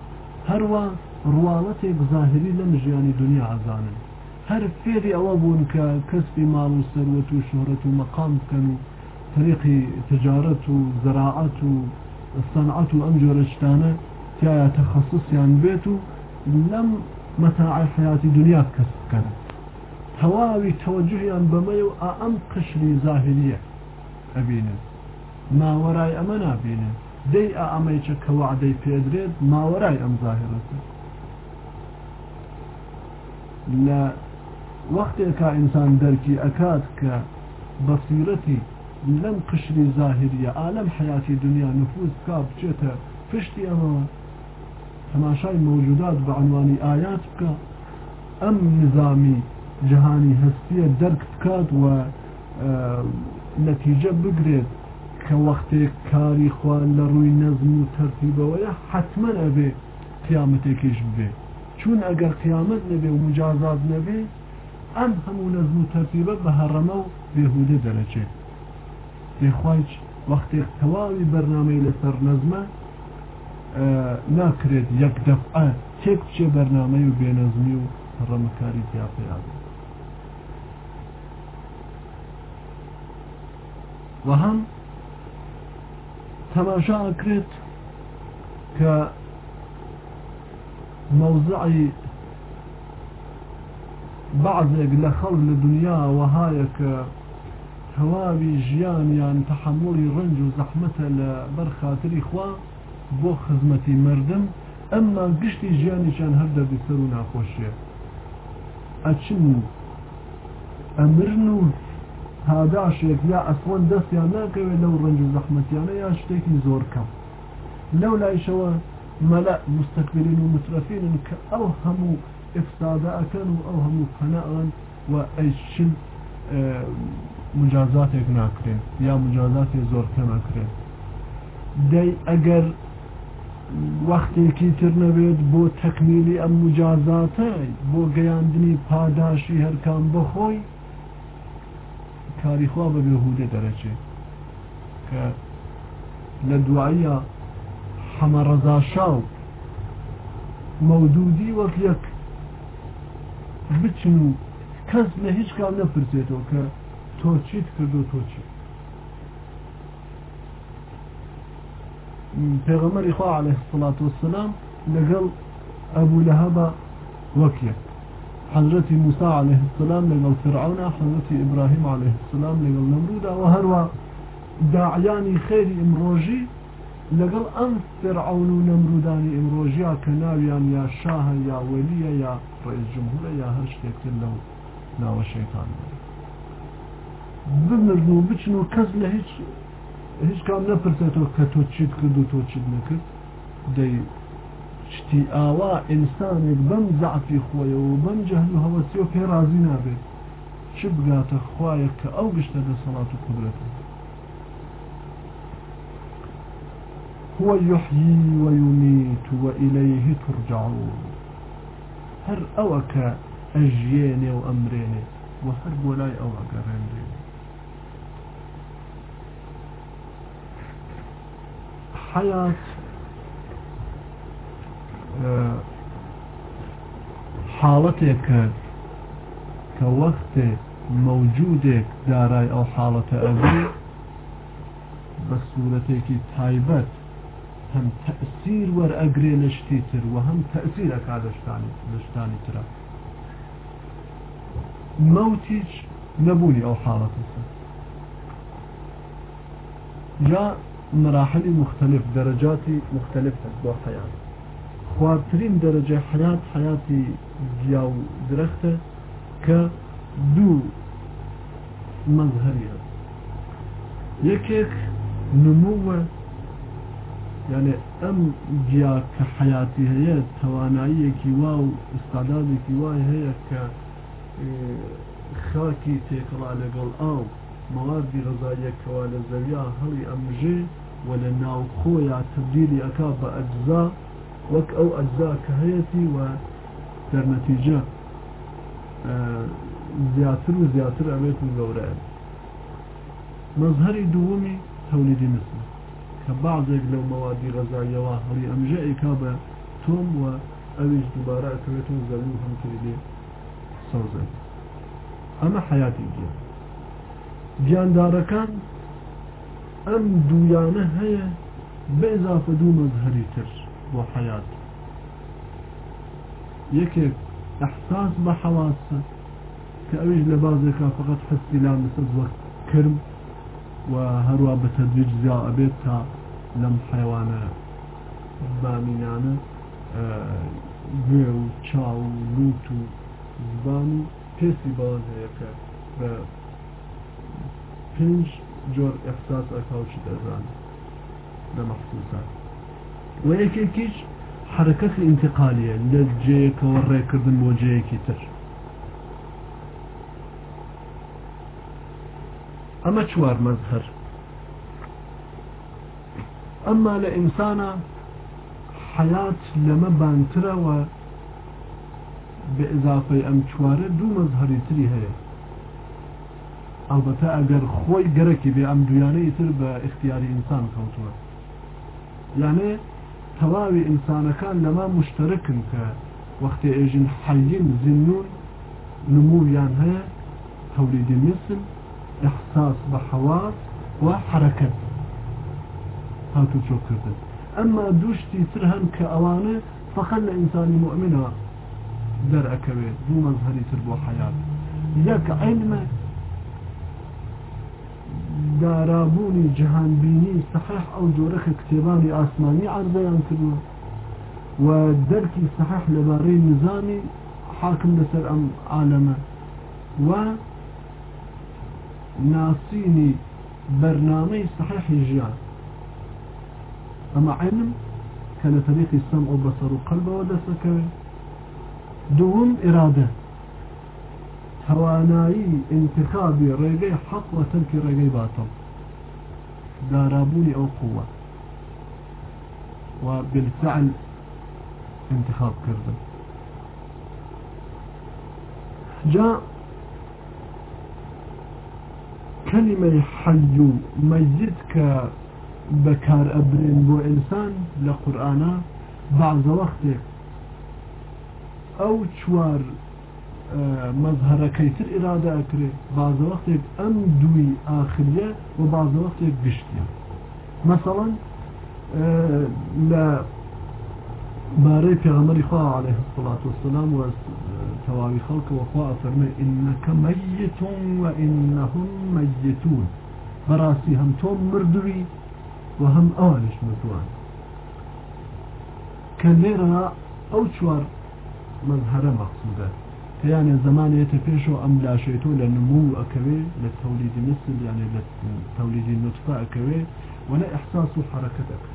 هەروە ڕواڵەتێک ظاهری لە ژیانی دنیا ئازانن هەر فێری ئەوە بوون کە کەسبی ماڵ و سەروەت و شهرەت و مەقام بکەن و طریقی تجارەت و زراعەت و سەنعەت و ئەم جۆرە شتانە تایە تەخصصیان بێت و لەم مەتاعی حیاتی ماوەرای ئەمە نابینن دەی ئەمەیچە کە وعدەی پێدرێت ماوەرای ئەم ظاهرەتە لە وەختێکا ئینسان دەرکی ئەکات کە بەسیرەتی لەم قشری ظاهریە ئالەم حیاتی دنیا نفوز کا بچێتە پشتی ئەمەوە تەماشای مەوجودات بە عنوانی ئايات بکە. ئەم نظامی جهانی هەستیە دەرک بکات و نەتیجە بگرێت. کە وەختێک کاری خوان لە ڕووی نەزم و تەرتیبەوەیە حتمما ئەبێ قیامەتێکیش بێ چون ئەگەر قیامەت نەبێ و مجازات نەبێ ئەم هەموو نەزم و تەرتیبە بە هەڕەمە و بێهودە دەرەچێت دێخوایچ وەختێک تەواوی بەرنمەی لەسەر نەزمە ناکرێت یەک دەفعە تێک بچێ بەرنمەی و بێنەزمی و ڕەمەکاری تیاپیان و هەم تەماشا ئەکرێت کە مەوزعی بعضێک لە خەڵ لە دنیا وهایە کە هەواوی ژیانیان تحملی ڕنج و زەحمەتە لە بەرخاتری خوا مردم ئەمما گشتی ژیانیشان هەر دەبیسەر و ناخۆشیە. ئەچن ئەمرن و هاداشێک یا ئەسوان دەستیان ناکەوێت لەو ڕنج و زەحمەتیانە یا شتێکی زۆر کەم. لەو لایشەوە مەلە مستەکبرین و مترفینن کە ئەو هەموو ئفسادە ئەەکەن و ئەو هەموو فەنەان و ئەیشن مجازاتێک ناکرێن یا مجازاتی زۆر کەمەکرێن دەی ئەگەر وەختێکی تر نەبێت بۆ تەکمیلی ئەم مجازاتە بۆ گەیاندنی پاداشی هەرکان بەخۆی کاریخوا بە بێهودە دەرەچێت کە لە دواییە حەمە ڕەزاشاو مەودودی وەک یەک بچن و کەس لە هیچ کام نەپرسێتەوە کە تۆ چیت کردو تۆ چی پێغەمەری خوا عليه الصلاة والسلام لەگەڵ ئەبوو لە هەبە وەکیە حضرت موسی علیه السلام لګل فرعون حضرت ابراهیم علیه السلام لګل نمرود او هر وا داعیانی خیر امروجی لګل ام فرعون و نمرودانی امروجی کناویان یا شاه یا ولی یا رئیس جمهور یا هر شي کله ناو شیطان بمرزو بچنو کس له هیڅ هیڅ کام نه پرته تو کتو چیت کدو تو چیت نکد دی شتی ئاوا ئینسانێک بەم زعفی و بەم جەهل و هەوەسی و پێ رازی نابێت چ بگاتە خوایە کە ئەو هو يحيي ويميت وإليه ترجعون. هر أوك أجيني وأمريني وهر بولاي أو أقرين حياة حاڵەتێک کە وەختێ مەوجودێک دارای ئەو حاڵەتە ئەبێ بە سوورەتێکی تایبەت هەم تەسیر وەرئەگرێ لە شتی تر و هەم تەسیرەکا لەشتانی لەشتانی ترە. موتيج نبوني أو حالة جاء مراحل مختلف درجات خوارترین دەرەجە حیات حیاتی جیا و درەختە کە دوو مەزهریە یەکێک نمووە یعنی ئەم گیا کە حیاتی هەیە تواناییەکی وا و ئستادادێکی وای هەیە کە خاکی تێکڵا لەگەڵ ئاو مەواردی ڕزایەکەوە لە زەویا هەڵی ئەمژێ و لە ناوخۆیان تبدیلی ئەکا بە ئەجزا وەک ئەو ئەجزا کە هەیەی و دەرنەتیجە زیاتر و زیاتر ئەوێت و گەورەیە مەزهری دووەمی تەولیدی نسل کە بعضێک لەو مەوادی ڕزایەوە هەڵی ئەمژەیکا بە تۆم و ئەویش دووبارە ئەکەوێتەوە زەوی و هەمتری لێ سەوزە ئەمە حیاتی گیان گیاندارەکان ئەم دوویانە هەیە بێزافە دوو مەزهری وحياة يكيك احساس بحواسة كأويج لبازك فقط حسي لا مسد كرم وهروا بتدريج زياء بيتها لم حيوانة بامينانة گوێ و چاو و لوت و زبان و پێسی باز هەیەەکە بە پێنج جۆر ئەحساس ئەکاوچی دەزان لە مەخصوسات و یەکێکیش حرەکەتی انتقالیە لە جەیەکەوە ڕێکردن بۆ جەیەکی تر. ئەمە چوار مەزهر. ئەمما لە ئینسانە حیات لەمە بانترەوە بە ئضافەی ئەم چوارە دوو مەزهری تری هەیە. ئەلبەتە ئەگەر خۆی گەرەکی بێ ئەم دویانەی تر بە اختیاری ئینسان کەوتووە. یانێ تەواوی ئینسانەکان لەما مشترکن کە وەختی ئێژین حەین زیnnون نمویان هەیە تەولیدی مثل إحساس بحواس وحركة هاتو شو كردن أما دوشتي ترهن كأوانه فخل إنساني مؤمنة در أكوي دو مظهري تربو حياة يك علم دارابوني جهان بيني صحيح أو جورك كتاباني آسماني عرضيان كردوا ودركي صحيح لباري نظامي حاكم لسر أم عالمه و ناسيني برنامج صحيح الجيان أما علم كان طريق السمع وبصر وقلب ودسك دوم إرادة. توانایی انتخابی ڕێگەی حەق و تەرکی ڕێگەی باتڵ دارابوونی ئەو قووە و بالفعل انتخاب کردن. جاء كلمة حي ميت كبكار أبرين بو إنسان لقرآن بعض وقت أو شوار مظهر كيتر إرادة أكري بعض وقت أم دوي آخرية وبعض وقت قشتية مثلا لا باري پیغمبر خواه عليه الصلاة والسلام وتواوي خلق وخواه فرمي إنك ميت وإنهم ميتون براسي هم توم مردوي وهم آلش مردوان. أو شوار یانێ زمانێتە پێش و ئەم لاشێتۆ لە نموو ئەکەوێ لە تەولیدی مثل یانێ لە تەولیدی نوتفا ئەکەوێ وەنە ئەحساس و حرەکە دەکە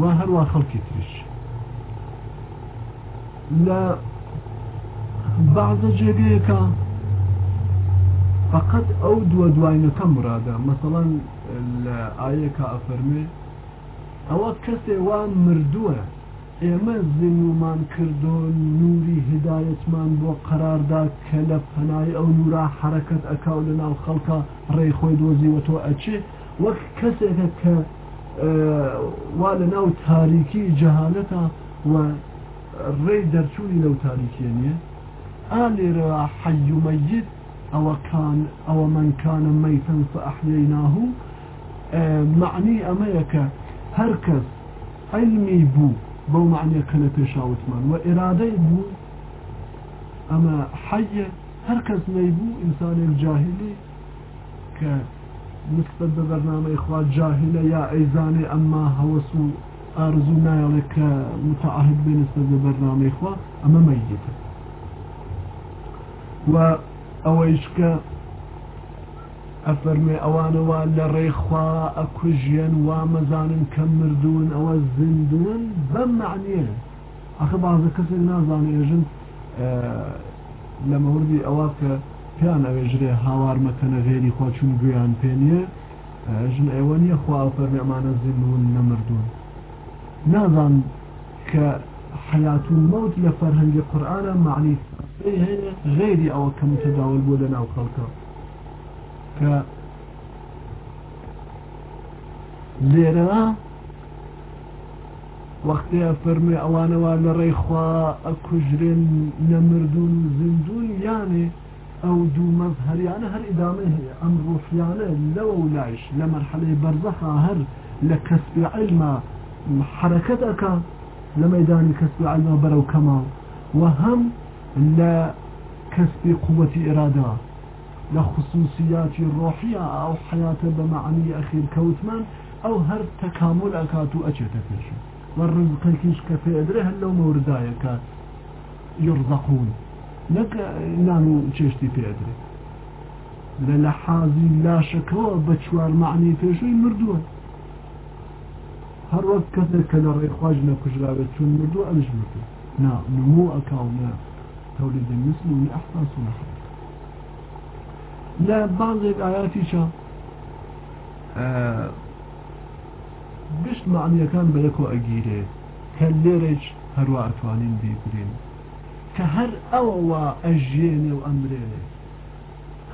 وا هەروە خەڵکی تریش. لە بعضە جێگەیەەکە فقط ئەو دووە دوایەکە مرادە. مەسەڵەن لە ئاەکە ئەفەرمێ ئەوە کەسێ وا مردووە ئێمە زیینمان کردو نوری هدایەتمان بۆ قەراردا کە لە پەنای ئەو نورا حرەکەت ئەکاو لە ناو خەڵکە ڕێی خۆی دۆزیوەتۆ ئەچێ. وەک کەسێکە کە وا لە ناو تاریکی جەهالەتە و ڕێی دەرچوونی لەو تاریکیە نییە. ئالێرە حەیومەید ئەوە کان ئەوە منکانە مەیتەن فەحلیناه معنی ئەمەیە کە هەر کەس علمی بوو بەو معنیە کە لە پێشاوتمان. و ئێرادەی بوو أما حي هركز نيبو إنسان الجاهلي ك نسبت ببرنامج إخوات جاهلة يا أيزاني أما هوسو أرزو نايلك متعهد بنسبة ببرنامج إخوة أما ميتة و ئەوەیش کە ئەفەرمێ ئەوانەوە لە ڕێخوا ئەکوژیان وا مەزانن کە مردوون ئەوە زیندون بەم معنیە ئەخە بازە کەسێک نازانێ ێژن لە مەوردی ئەوە کە پیان ئەوێژرێ هاوار مەکەنە غێری خوا چون گویان پێنیە ژن ئێوە نییە خوا فەرمی ئەمانە زیندون نەمردوون نازان کە حياة الموت لفرهنج القرآن معني غيري أو كمتداول بولنا أو خلقه ك لێرە وەختەیە فەرمی ئەوانەوە لە ڕێخوا ئەکوژرێن نەمردون زیندون یانێ ئەو دوو مەزهریانە هەر ئیدامە هەیە. ئەم ڕۆفیانە لەوە و لایش لە مەرحەلەی بەرزەخا هەر لە کەسبی علما حرەکەت ئەەکە لە مەدانی کەسبی علما بەرەو لە خصوصیاتی ڕۆحیە ئەو حیاتە بە معنی ئەخیر کەوتمان ئەو هەر تەکامل ئەکات و ئەچێتە پێش وەڕزقێکیش کە پێدرێ هەر لەو مەوردایەکە یڕزەقون نەک نان و چێشتی پێدرێ لە لە حازی لاشەکەەوە بە چوار معنی پێشووی مردووە هەر وەک کەسێک کە لە ڕێخواج نەکوژراوێت چون مردووە ئەمش مردو نا نمو مثل و ئەحساس و نەحەت لە بازێک ئاياتیشە گشت معنیەکان بە یەکۆ ئەگیرێ کە لێرەش هەروە ئەتوانین بیگرین کە هەر ئەوەوە ئەژێنێ و ئەمرێنێ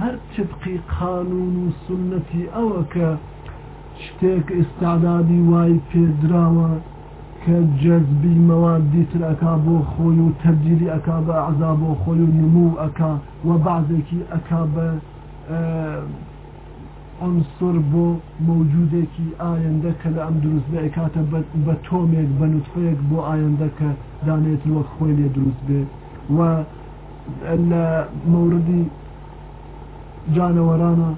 هەر تبقی قانون و سنەتی ئەوە کە شتێک ئستادادی وای پێدراوە کە جەزبی مەوادی تر ئەکا بۆ خۆی و تەبدیلی ئەکا بە عذا بۆ خۆی و نمو ئەکا و بعضێکی ئەکا بە عنصر بۆ موجودێکی ئاەندە کە لە ئەم دروست بێ کاتە بە تۆمێک بە نوتفەیەک بۆ ئاەندە کە دانێت وەک خۆی لێ دروست بێ و لە موردی جانەوەرانە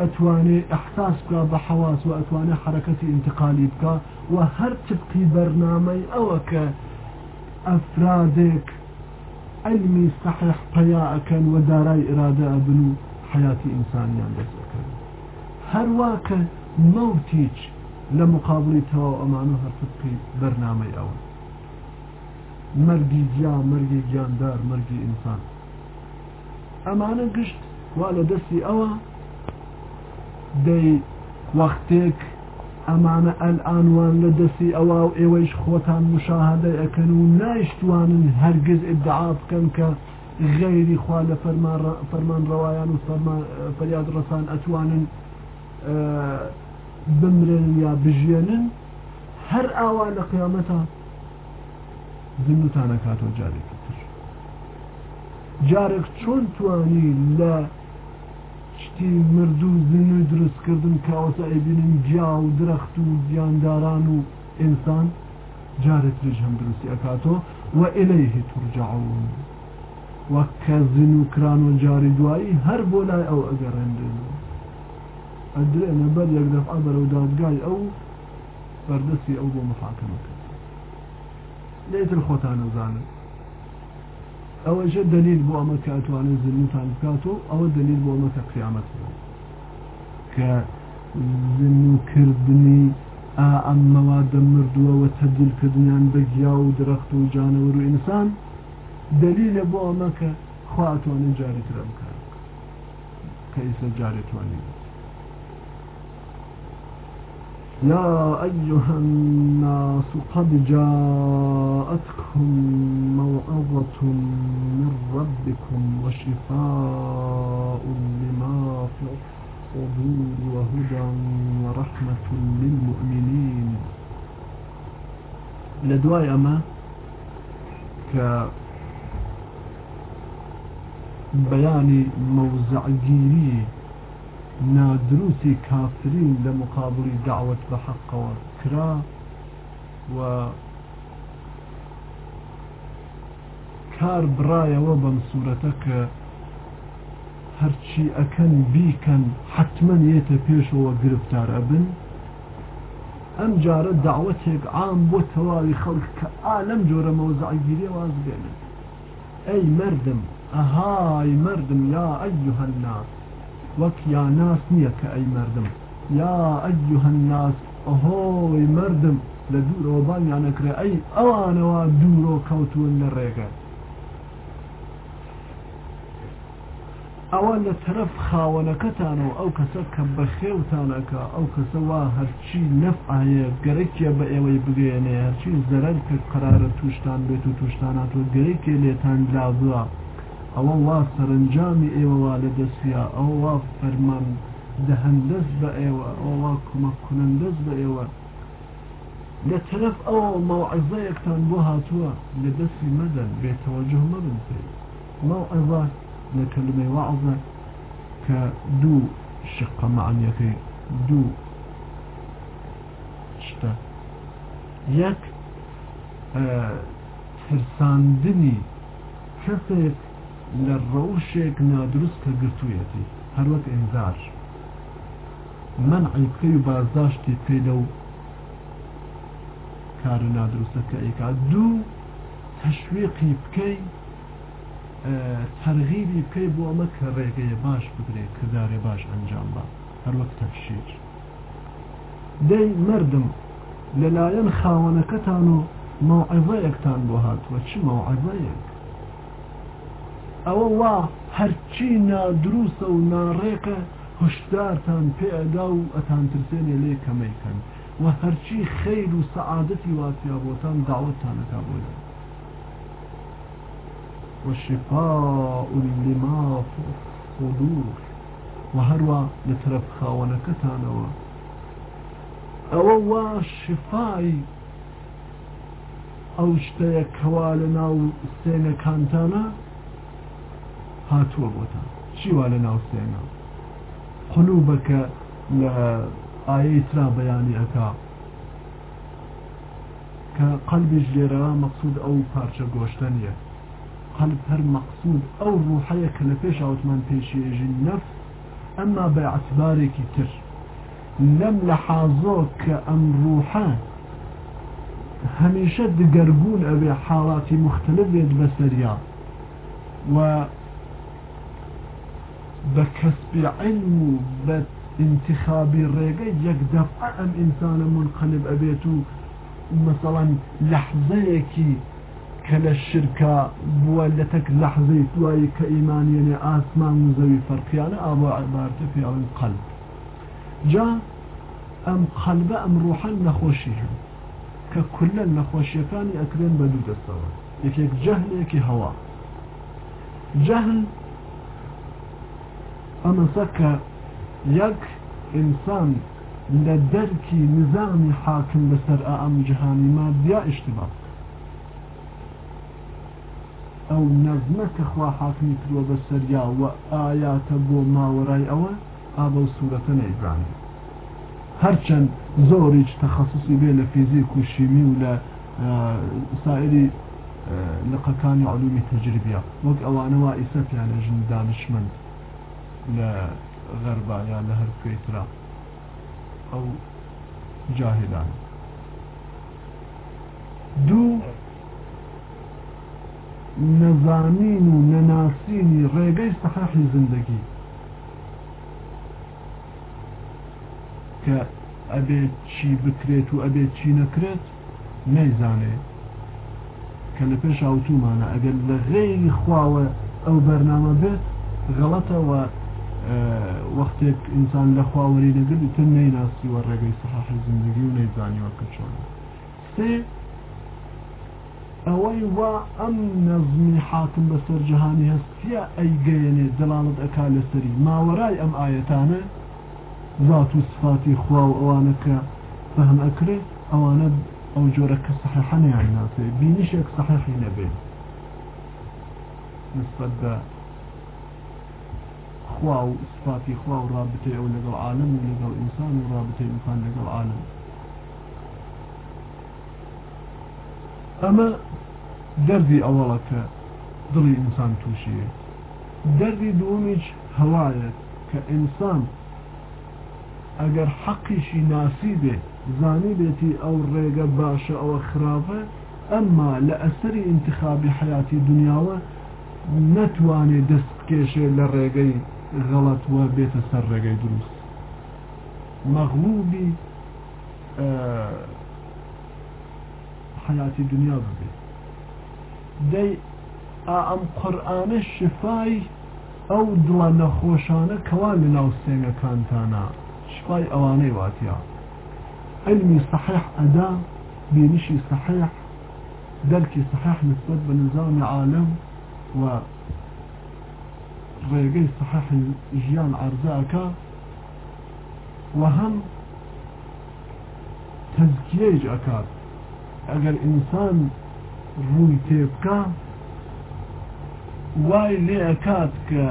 ئەتوانێ احساس بکە بە حواس و ئەتوانێت حرەکەتی انتقالی بکە و هەر تبقی بەرنامەی ئەوە کە ئەفرادێک علمی صحیح پەیاەکەن و دارای ئرادە ئەبن حياتی ئینسانیان دەستەکەن. هەروە کە مەوتیچ لە مقابلی تەوا ئەمانە هەرتبقی بەرنامەی ئەوە. مەرگی جیا مەرگی گیاندار مەرگی ئینسان. ئەمانە گشت وا لە دەستی ئەوە دەی وەختێک ئەمانە ئەلئانوان لە دەستی ئەوە و ئێوەیش خۆتان مشاهدە ئەەکەن و نایشتوانن هەرگز ئدعا بکەن کە غیری خوا لە فەرمان ڕەوایان و فەریاد ڕسان ئەتوانن بمرن یا بژێنن هەر ئاوا لە قیامەتە زنوتانە کاتۆ جارێکتر جارێک چۆن توانی لە شتی مردوو زنوی دروستکردن کاوەسە ئەبینن جیا و درەخت و زیانداران و ئینسان جارێکترش هەم دروستی ئەکاتۆ و ئلەیهی تورجعون. وەک کە زن و کران و جاری دوایی هەر بۆ لای ئەو ئەگەڕێندن. ئەدرێنە بەر یەک دەفع بەرەو دادگای ئەو بەردەستی ئەو بۆ محاکمەکە لێتر خۆتان نەزانن ئەوەژە دلیل بۆ ئەمە کە ئەتوانێت زنوتان بکاتەوە ئەوە دلیل بۆ ئەمە کە قیامەت کە زن و کردنی ئەم مەوادە مردووەوە تەبدیلکردنیان بە گیا و درەخت و جانەوەر و ئینسان دلیلە بۆ ئەمە کە خواتوانین جارێترە بکات کە ئیسە يا أيها الناس قد جاءتكم موعظة من ربكم وشفاء لما في الصدور وهدى ورحمة للمؤمنين. لدواي أما كبيان موزعگيري نادروسی کافرین لە مقابلی دعوت بە حەقەوە کرا و کار برایەوە بەم سوورەتە کە هەرچی ئەکەن بیکەن حتمما یێتە پێشەوە گرفتار ئەبن. ئەم جارە داوەتێک عام بۆ تەواوی خەڵک کە ئالەم جۆرە مەوزعگیری واز بێنن. ئەی مردم ئەهای مردم یا ئەیها الناس وەک یا ناس نییە کە ئەی مردم. یا ئەیها الناس ئەهۆی مردم لە دوورەوە بانیانەکرێ ئەی ئەوانەوە دوورۆ کەوتون لە ڕێگە ئەوە لە تەرەف خاوەنەکەتانەوە ئەو کەسە کە بە خێوتانەکە ئەو کەسە وا هەرچی نەفعایە گەرەکیە بە ئێوەی بگەێنێ هەرچی زەرەر کە قرارە توشتان بێت و توشتاناتوە گەرەکێ لێتان لابووە ئەوە وا سەرنجامی ئێوە وا لە دەستیا ئەوە وا فەرمان دەهەندەست بە ئێوە ئەوە وا کومەک کنندەست بە ئێوە لە تەرەف ئەوە مەوعزەیەکتان بۆ هاتووە لە دەستی مەدەن بێتەوەجه مەبن پێی مەوعزە لە کلمەی وعزە کە دوو شقە معنیەکەی دوو شتە یەک ترساندنی کەسێک لە ڕەوشێک نادروست کە گرتوویەتی. هەروەک ئینزار. منعی بکەی و بازداشتی پێ لەو کارە نادروستەکە ئەیکا دوو تەشویقی بکەی تەرغیبی پێی بۆ ئەمە کە ڕێگەیە باش بگرێت کردارێ باش ئەنجام بە. هەروەک تەفشیر. دەی مردم لەلایەن خاوەنەکەتان و مەوعظەیەکتان بۆ هاتووە. چ مەوعظەیەک؟ ئەوە وا هەرچی نادروستە و ناڕێکە هشدارتان پێدا و ئەتان ترسێنێ لێ کەمەیکەن و هەرچی خەیر و سەعادەتی واتیا بۆتان داوەتانەکە بۆ لە وشفاء لما في الصدور. وهروا لترف وا شفای ئەو شتەیە کەوا لە ناو سێنەکانتانە هاتووە بۆتان چیوا لە ناو سێنە قلوبەکە لە ئاەی ترا بەیانی ئەکا کە قەلبیش لێرە مەقصود ئەو پارچە نیە قلب هەر مەقصود ئەو ڕوحەیە کە لە پێش ئەوتمان پێشێژی نەف ئەمما بە عتبارێکی تر لەم لە حازۆ کە ئەم ڕوحە هەمیشە دگەربوون و کەسبی علم ڕێگە یەک دەفع ئەم ئینسانە منقلب و مثلا لەحزەیەکی کە لە شرکە بووە لە تەک لەحزەی دوایی کە ئیمانیێنێ ئاسمان و زەوی فەرقیانە ئاوە عبارتە پیاڵن قەلب جا ئەم قەلبە ئەم ڕوحان نەخۆشی هەن کە کولە نەخۆشیەکانی ئەکرێن بە دوو دەستەوە یەکێک جەهلێکی هەوا جەهل یەک ئینسان لە دەرکی نظامی حاکم بەسەر ئەم جهانی مادیا اشتباه. نەزمە کە خوا حاکمی کردوە بە سەریا و ئاياتە بۆ ماوەڕای ئەوە ئابە و سوورەتە نەیبرانی هەرچەند زۆریج تەخصصی بێ لە فیزیک و شیمی و لە سائری لقەکانی علومی تەجربیا وەک ئەوانەوە ئیسەپیان دانشمند. لە غەربایان لە هەر کوێترا ئەو جاهلان. دوو نەزانین و نەناسینی ڕێگەی سەحاحی زندگی. کە ئەبێت چی بکرێت و ئەبێت چی نەکرێت نەیزانێت کە لە پێش ئاوتومانە ئەگەر لە غێری خواوە ئەو بەرنامە بێت غەڵەتەوە وەختێک ئینسان لە خواوەری لەگەل تر نەیناسی وە ڕێگەی سەحاحی زندگی و نەیزانیوە کە چۆن سێ ئەوەی وا ئەم نەزمی حاکم بەسەر جهانی هەستە ئەیگەیەنێ دەڵانت ئەکا لەسەری ماوەڕای ئەم ئاەتانە ذات و سفاتی خوا و ئەوانەکە فهم ئەکرێت ئەوانە ئەو جۆرە کە سەحەحەنیان ناسێ بینیشێک سەحەحی نەبێت نسبت بە خوا و سفاتی خوا و رابطەی ئەو لەگەڵ عالم و لەگەڵ ئینسان و رابطەی ئینسان لەگەڵ عالم. ئەمە دەردی ئەوەڵەکە دڵی ئینسان تووشیە دەردی دومیش هەوایە کە ئینسان ئەگەر حەقیشی ناسی بێ زانی بێتی ئەو ڕێگە باشە ئەوە خراپە ئەمما لە انتخابی حیاتی دنیاوە نەتوانێت دەست کێشێ لە ڕێگەی غەڵەت وە بێتە سەر ڕێگەی دروست مەغلوبی حیاتی دنیا ببێ دەی ئەم قورآانە شفای ئەو دڵە نەخۆشانە کەوان لە ناو سێنگەکانتانە شفای ئەوانەی واتیا علمی صحیح ئەدا بینشی صحیح دەرکی صحیح نسبت بە عالم و ڕێگەی صحیح ژیان عرضاکە و هەم تەزکیەیج ئەکات ئەگەر ئینسان ڕووی تێبکە وای لێ ئەکات کە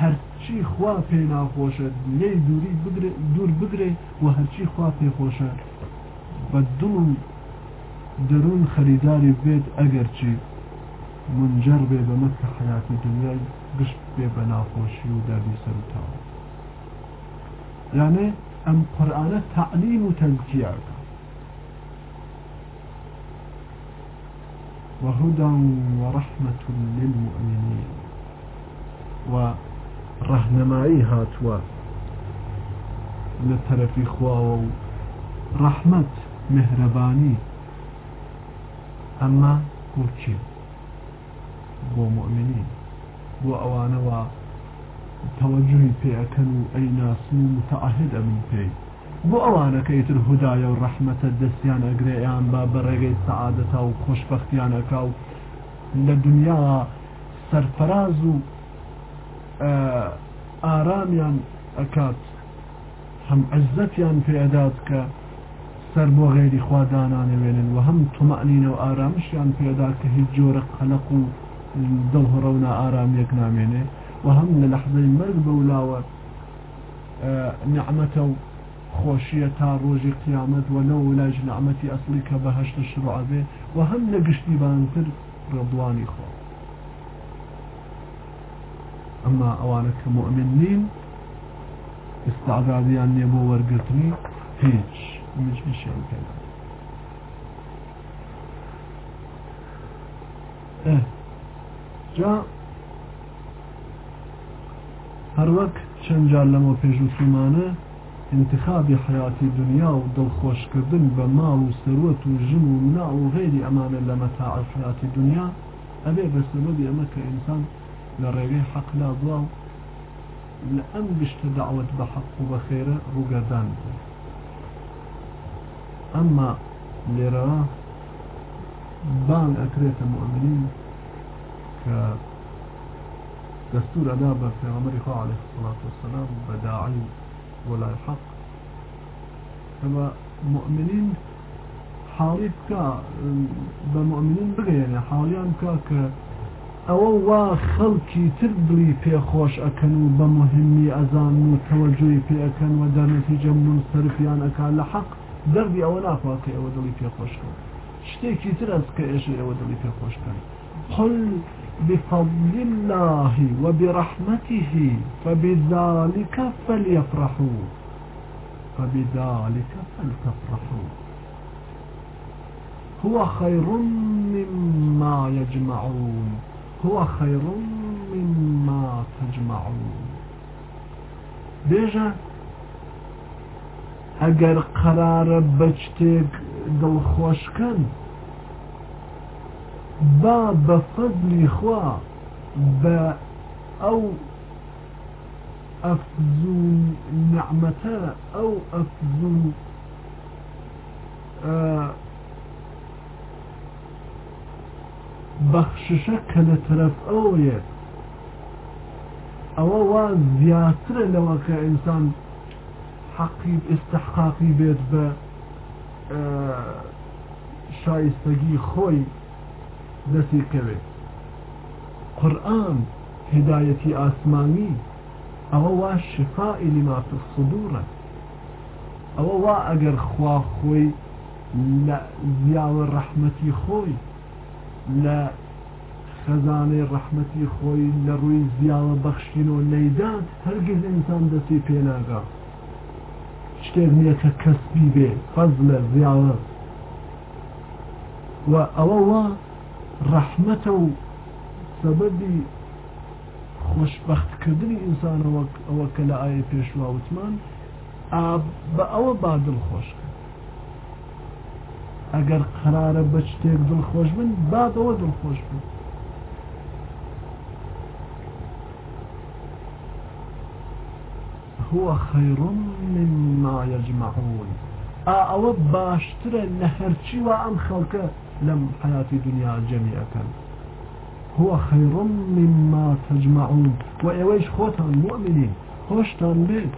هەرچی خوا پێ ناخۆشە لێ دووری دوور بگرێ و هەرچی خوا پێخۆشە بە دڵ دەروون خەریداری بێت ئەگەرچی منجەر بێ بەمە کە حیاتی دنیای گشت بێ بە ناخۆشی و دەردی سەرتاوە یانێ ئەم قورآانە تعلیم و تەزکیاکە وهدى ورحمة للمؤمنين. ورهنمائي هاتوا. لطرف خواو رحمة مهرباني أما بوچی بۆ مؤمنین. بۆ ئەوانەوە تەوەجوهی پێەکەن و ئەی ناسم و متعهد ئەمن پێی. بۆ ئەوانەکە ئیتر هودایە و ڕەحمەتە دەستیان ئەگرێیان با بەڕێگەی سەعادەتا و خۆشببختیانەکە و لە دنیا سەرفراز و ئارامیان ئەکات. هەم عزەتیان پێدات کە سەر بۆ غێری خوادانانەوێنن و هەم تومەنینە و ئارامشیان پێدا کە هیچ جۆرە قەلق و دڵهڕەونا ئارامیەک نامێنێ و هەم لە لەحزەی مەرگ بەولاوە نعممەتە و خۆشیە تا ڕۆژی قیامەت و نە ولاج نعممەتی ئەسلی کە بەهشتە شڕعبێ و هەم لە گشتی بانتر ڕێبوانی خۆ ئەمما ئەوانە کە مؤمن نین استعدادیان نییە بۆ وەرگرتنی هیچ مش مشان پێدا جا. هەر وەک چەند جار لەمە پێشوسیمانە انتخابی حیاتی دنیا و دڵخۆشکردن بە ماڵ و سەروەت و ژن و منا و غێری ئەمانە لە مەتاع حیاتی دنیا ئەبێ بە سەبەبی ئەمە کە ئینسان لە ڕێگەی حەقلا بڵاو لە ئەم گشتە و بان ئەکرێتە مؤمنین کە دەستور ئەدا بە پێغەمەری خوا عليه الصلاة والسلام بەداعی ولا حق. كما مؤمنين بکە بە مؤمنین بگەێنە حاڵیان بکە کە ئەوە وا خەڵکی تر دڵی پێخۆش ئەەکەن و بە مهمی ئەزان و تەوەجوی پێەکەن و دەرنەتیجە من سەرفیان ئەک لە حەق دەردی ئەوە ناخوا کە ئەوە دڵی پێخۆشکە شتێکی تر ئەس کە ئێش ئەوە دڵی پێخۆشکەن قل بفضل الله وبرحمته فبذلك فليفرحوا. فبذلك فلتفرحوا. هو خير مما يجمعون. هو خير مما تجمعون. بيجا ئەگەر قرارە بە شتێک دڵخۆشکەن با بە خوا بە ئەو ئەفزون نعمەتە ئەو ئەفزون بەخششە کە لە تەرەف ئەوەیە ئەوە وا زیاترە لەوە حەقی استحقاقی بێت بە شایستگی خۆی. دەستی کەوێت قورآن هدایەتی ئاسمانی ئەوە وا شفائی لما في الصدورە ئەوە وا ئەگەر خوا خۆی لە زیاوە ڕەحمەتی خۆی لە خەزانەی ڕەحمەتی خۆی لە ڕووی زیاوە بەخشین و نەیدات هەرگیز ئینسان دەستی پێناگا شتێک نییە کە کەسبی بێ فەز لە زیاوە. و ئەوە وا ڕەحمەتە و سەبەبی خۆشببختکردنی ئینسانەوە ئەوە کە لە ئاە پێشوا وتمان بە ئەوە با دڵخۆشکە ئەگەر قرارە بە شتێک دڵخۆش بن با بەوە دڵخۆش بن. هو خير مما يجمعون ئەوە باشترە لە هەرچی وا ئەم خەڵکە لەم حياتی دنیا جەمیەکە هو خير مما تجمعون. وإيوش خوتان مؤمنين خوشتان بيت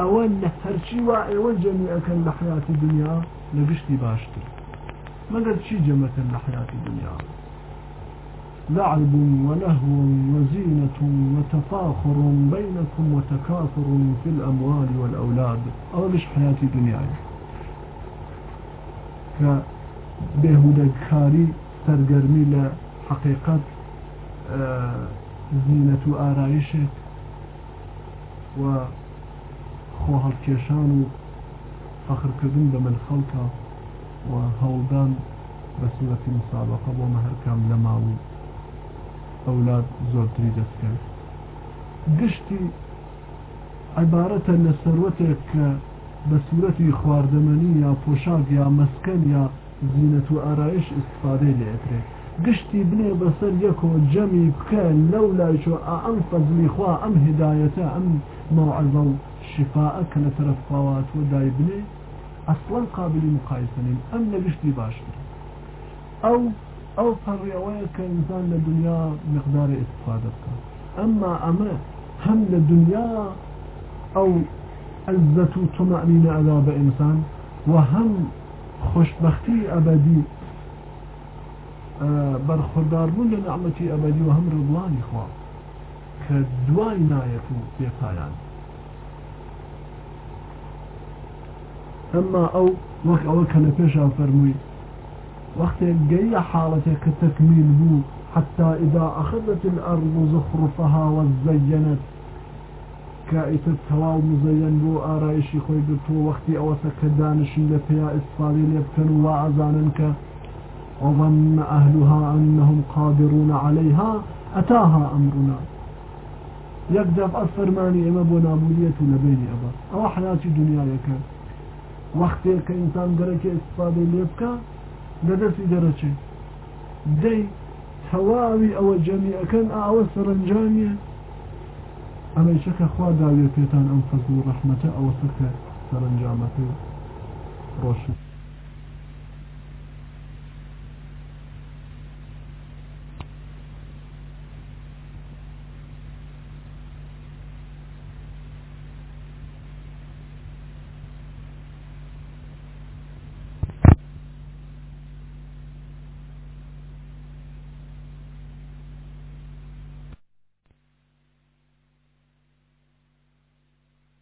أول نهرشي وإيوش جميعك لحياة الدنيا لقشتي باشتر. ما قد شي جمعك لحياة الدنيا؟ لعب ولهو وزينة وتفاخر بينكم وتكاثر في الأموال والأولاد. أو ليش حياة الدنيا؟ كبهودة كاري سرقرمي حقيقة زینەت و ئارایشێک و خۆ هەڵکێشان و فەخرکردن بە من خەڵکە و هەوڵدان بە سوەتی مسابقە بۆ مەهرکام لە و ئەولاد زۆرتری دەستکرد گشتی عیبارەتە لە سەروەتێک کە بە زینەت و ئارایش استفادەی لێترێت گشتی بنێ بەسەر یەکۆ جەمی بکە لەو لایچۆ ئەم فەزلی خوا ئەم هدایەتە ئەم مەوعزە و شفاءە کە لە تەرەف خواواتوە دای بنێ ئەسڵەن قابلی مقایسەنین ئەم لە گشتی باشتر ئەو ئەو پەڕیەوەیە کە ئینسان لە دنیا مقداری استفادە بکە ئەمما ئەمە هەم لە دنیا ئەو عزت و تمەنینە ئەدا بە و هەم خوشببختی ئەبدی بەرخۆداربوون لە نعممەتی ئەبدی و هەم ڕوانی خوا کە دوای نایەت و پێپایان. ئەمما ئەو وەک ئەوە کە لە پێشان فەرمووی وەختێک گەیە حاڵەتێک کە تەکمیل بوو حتى إذا أخذت الأرض زخرفها وزينت كائتة تواو مزين بو آرائشي خوي بتو وقتي أوسك دانش لفيا إسفالي ليبكن وعزاننك وظن أهلها أنهم قادرون عليها أتاها أمرنا. يقدف أفرماني إما بنابولية لبيني أبا. أو حياتي دنياك وقتك إنسان درك استفادة ليبكا لدرسي درجة دي تواوي أو جميع كان أو ئەمەی شەکە خوا داوێ پێتان ئەم فەزل و ڕەحمەتە ئەوە سەکە سەرنجامەکە. ڕۆشن.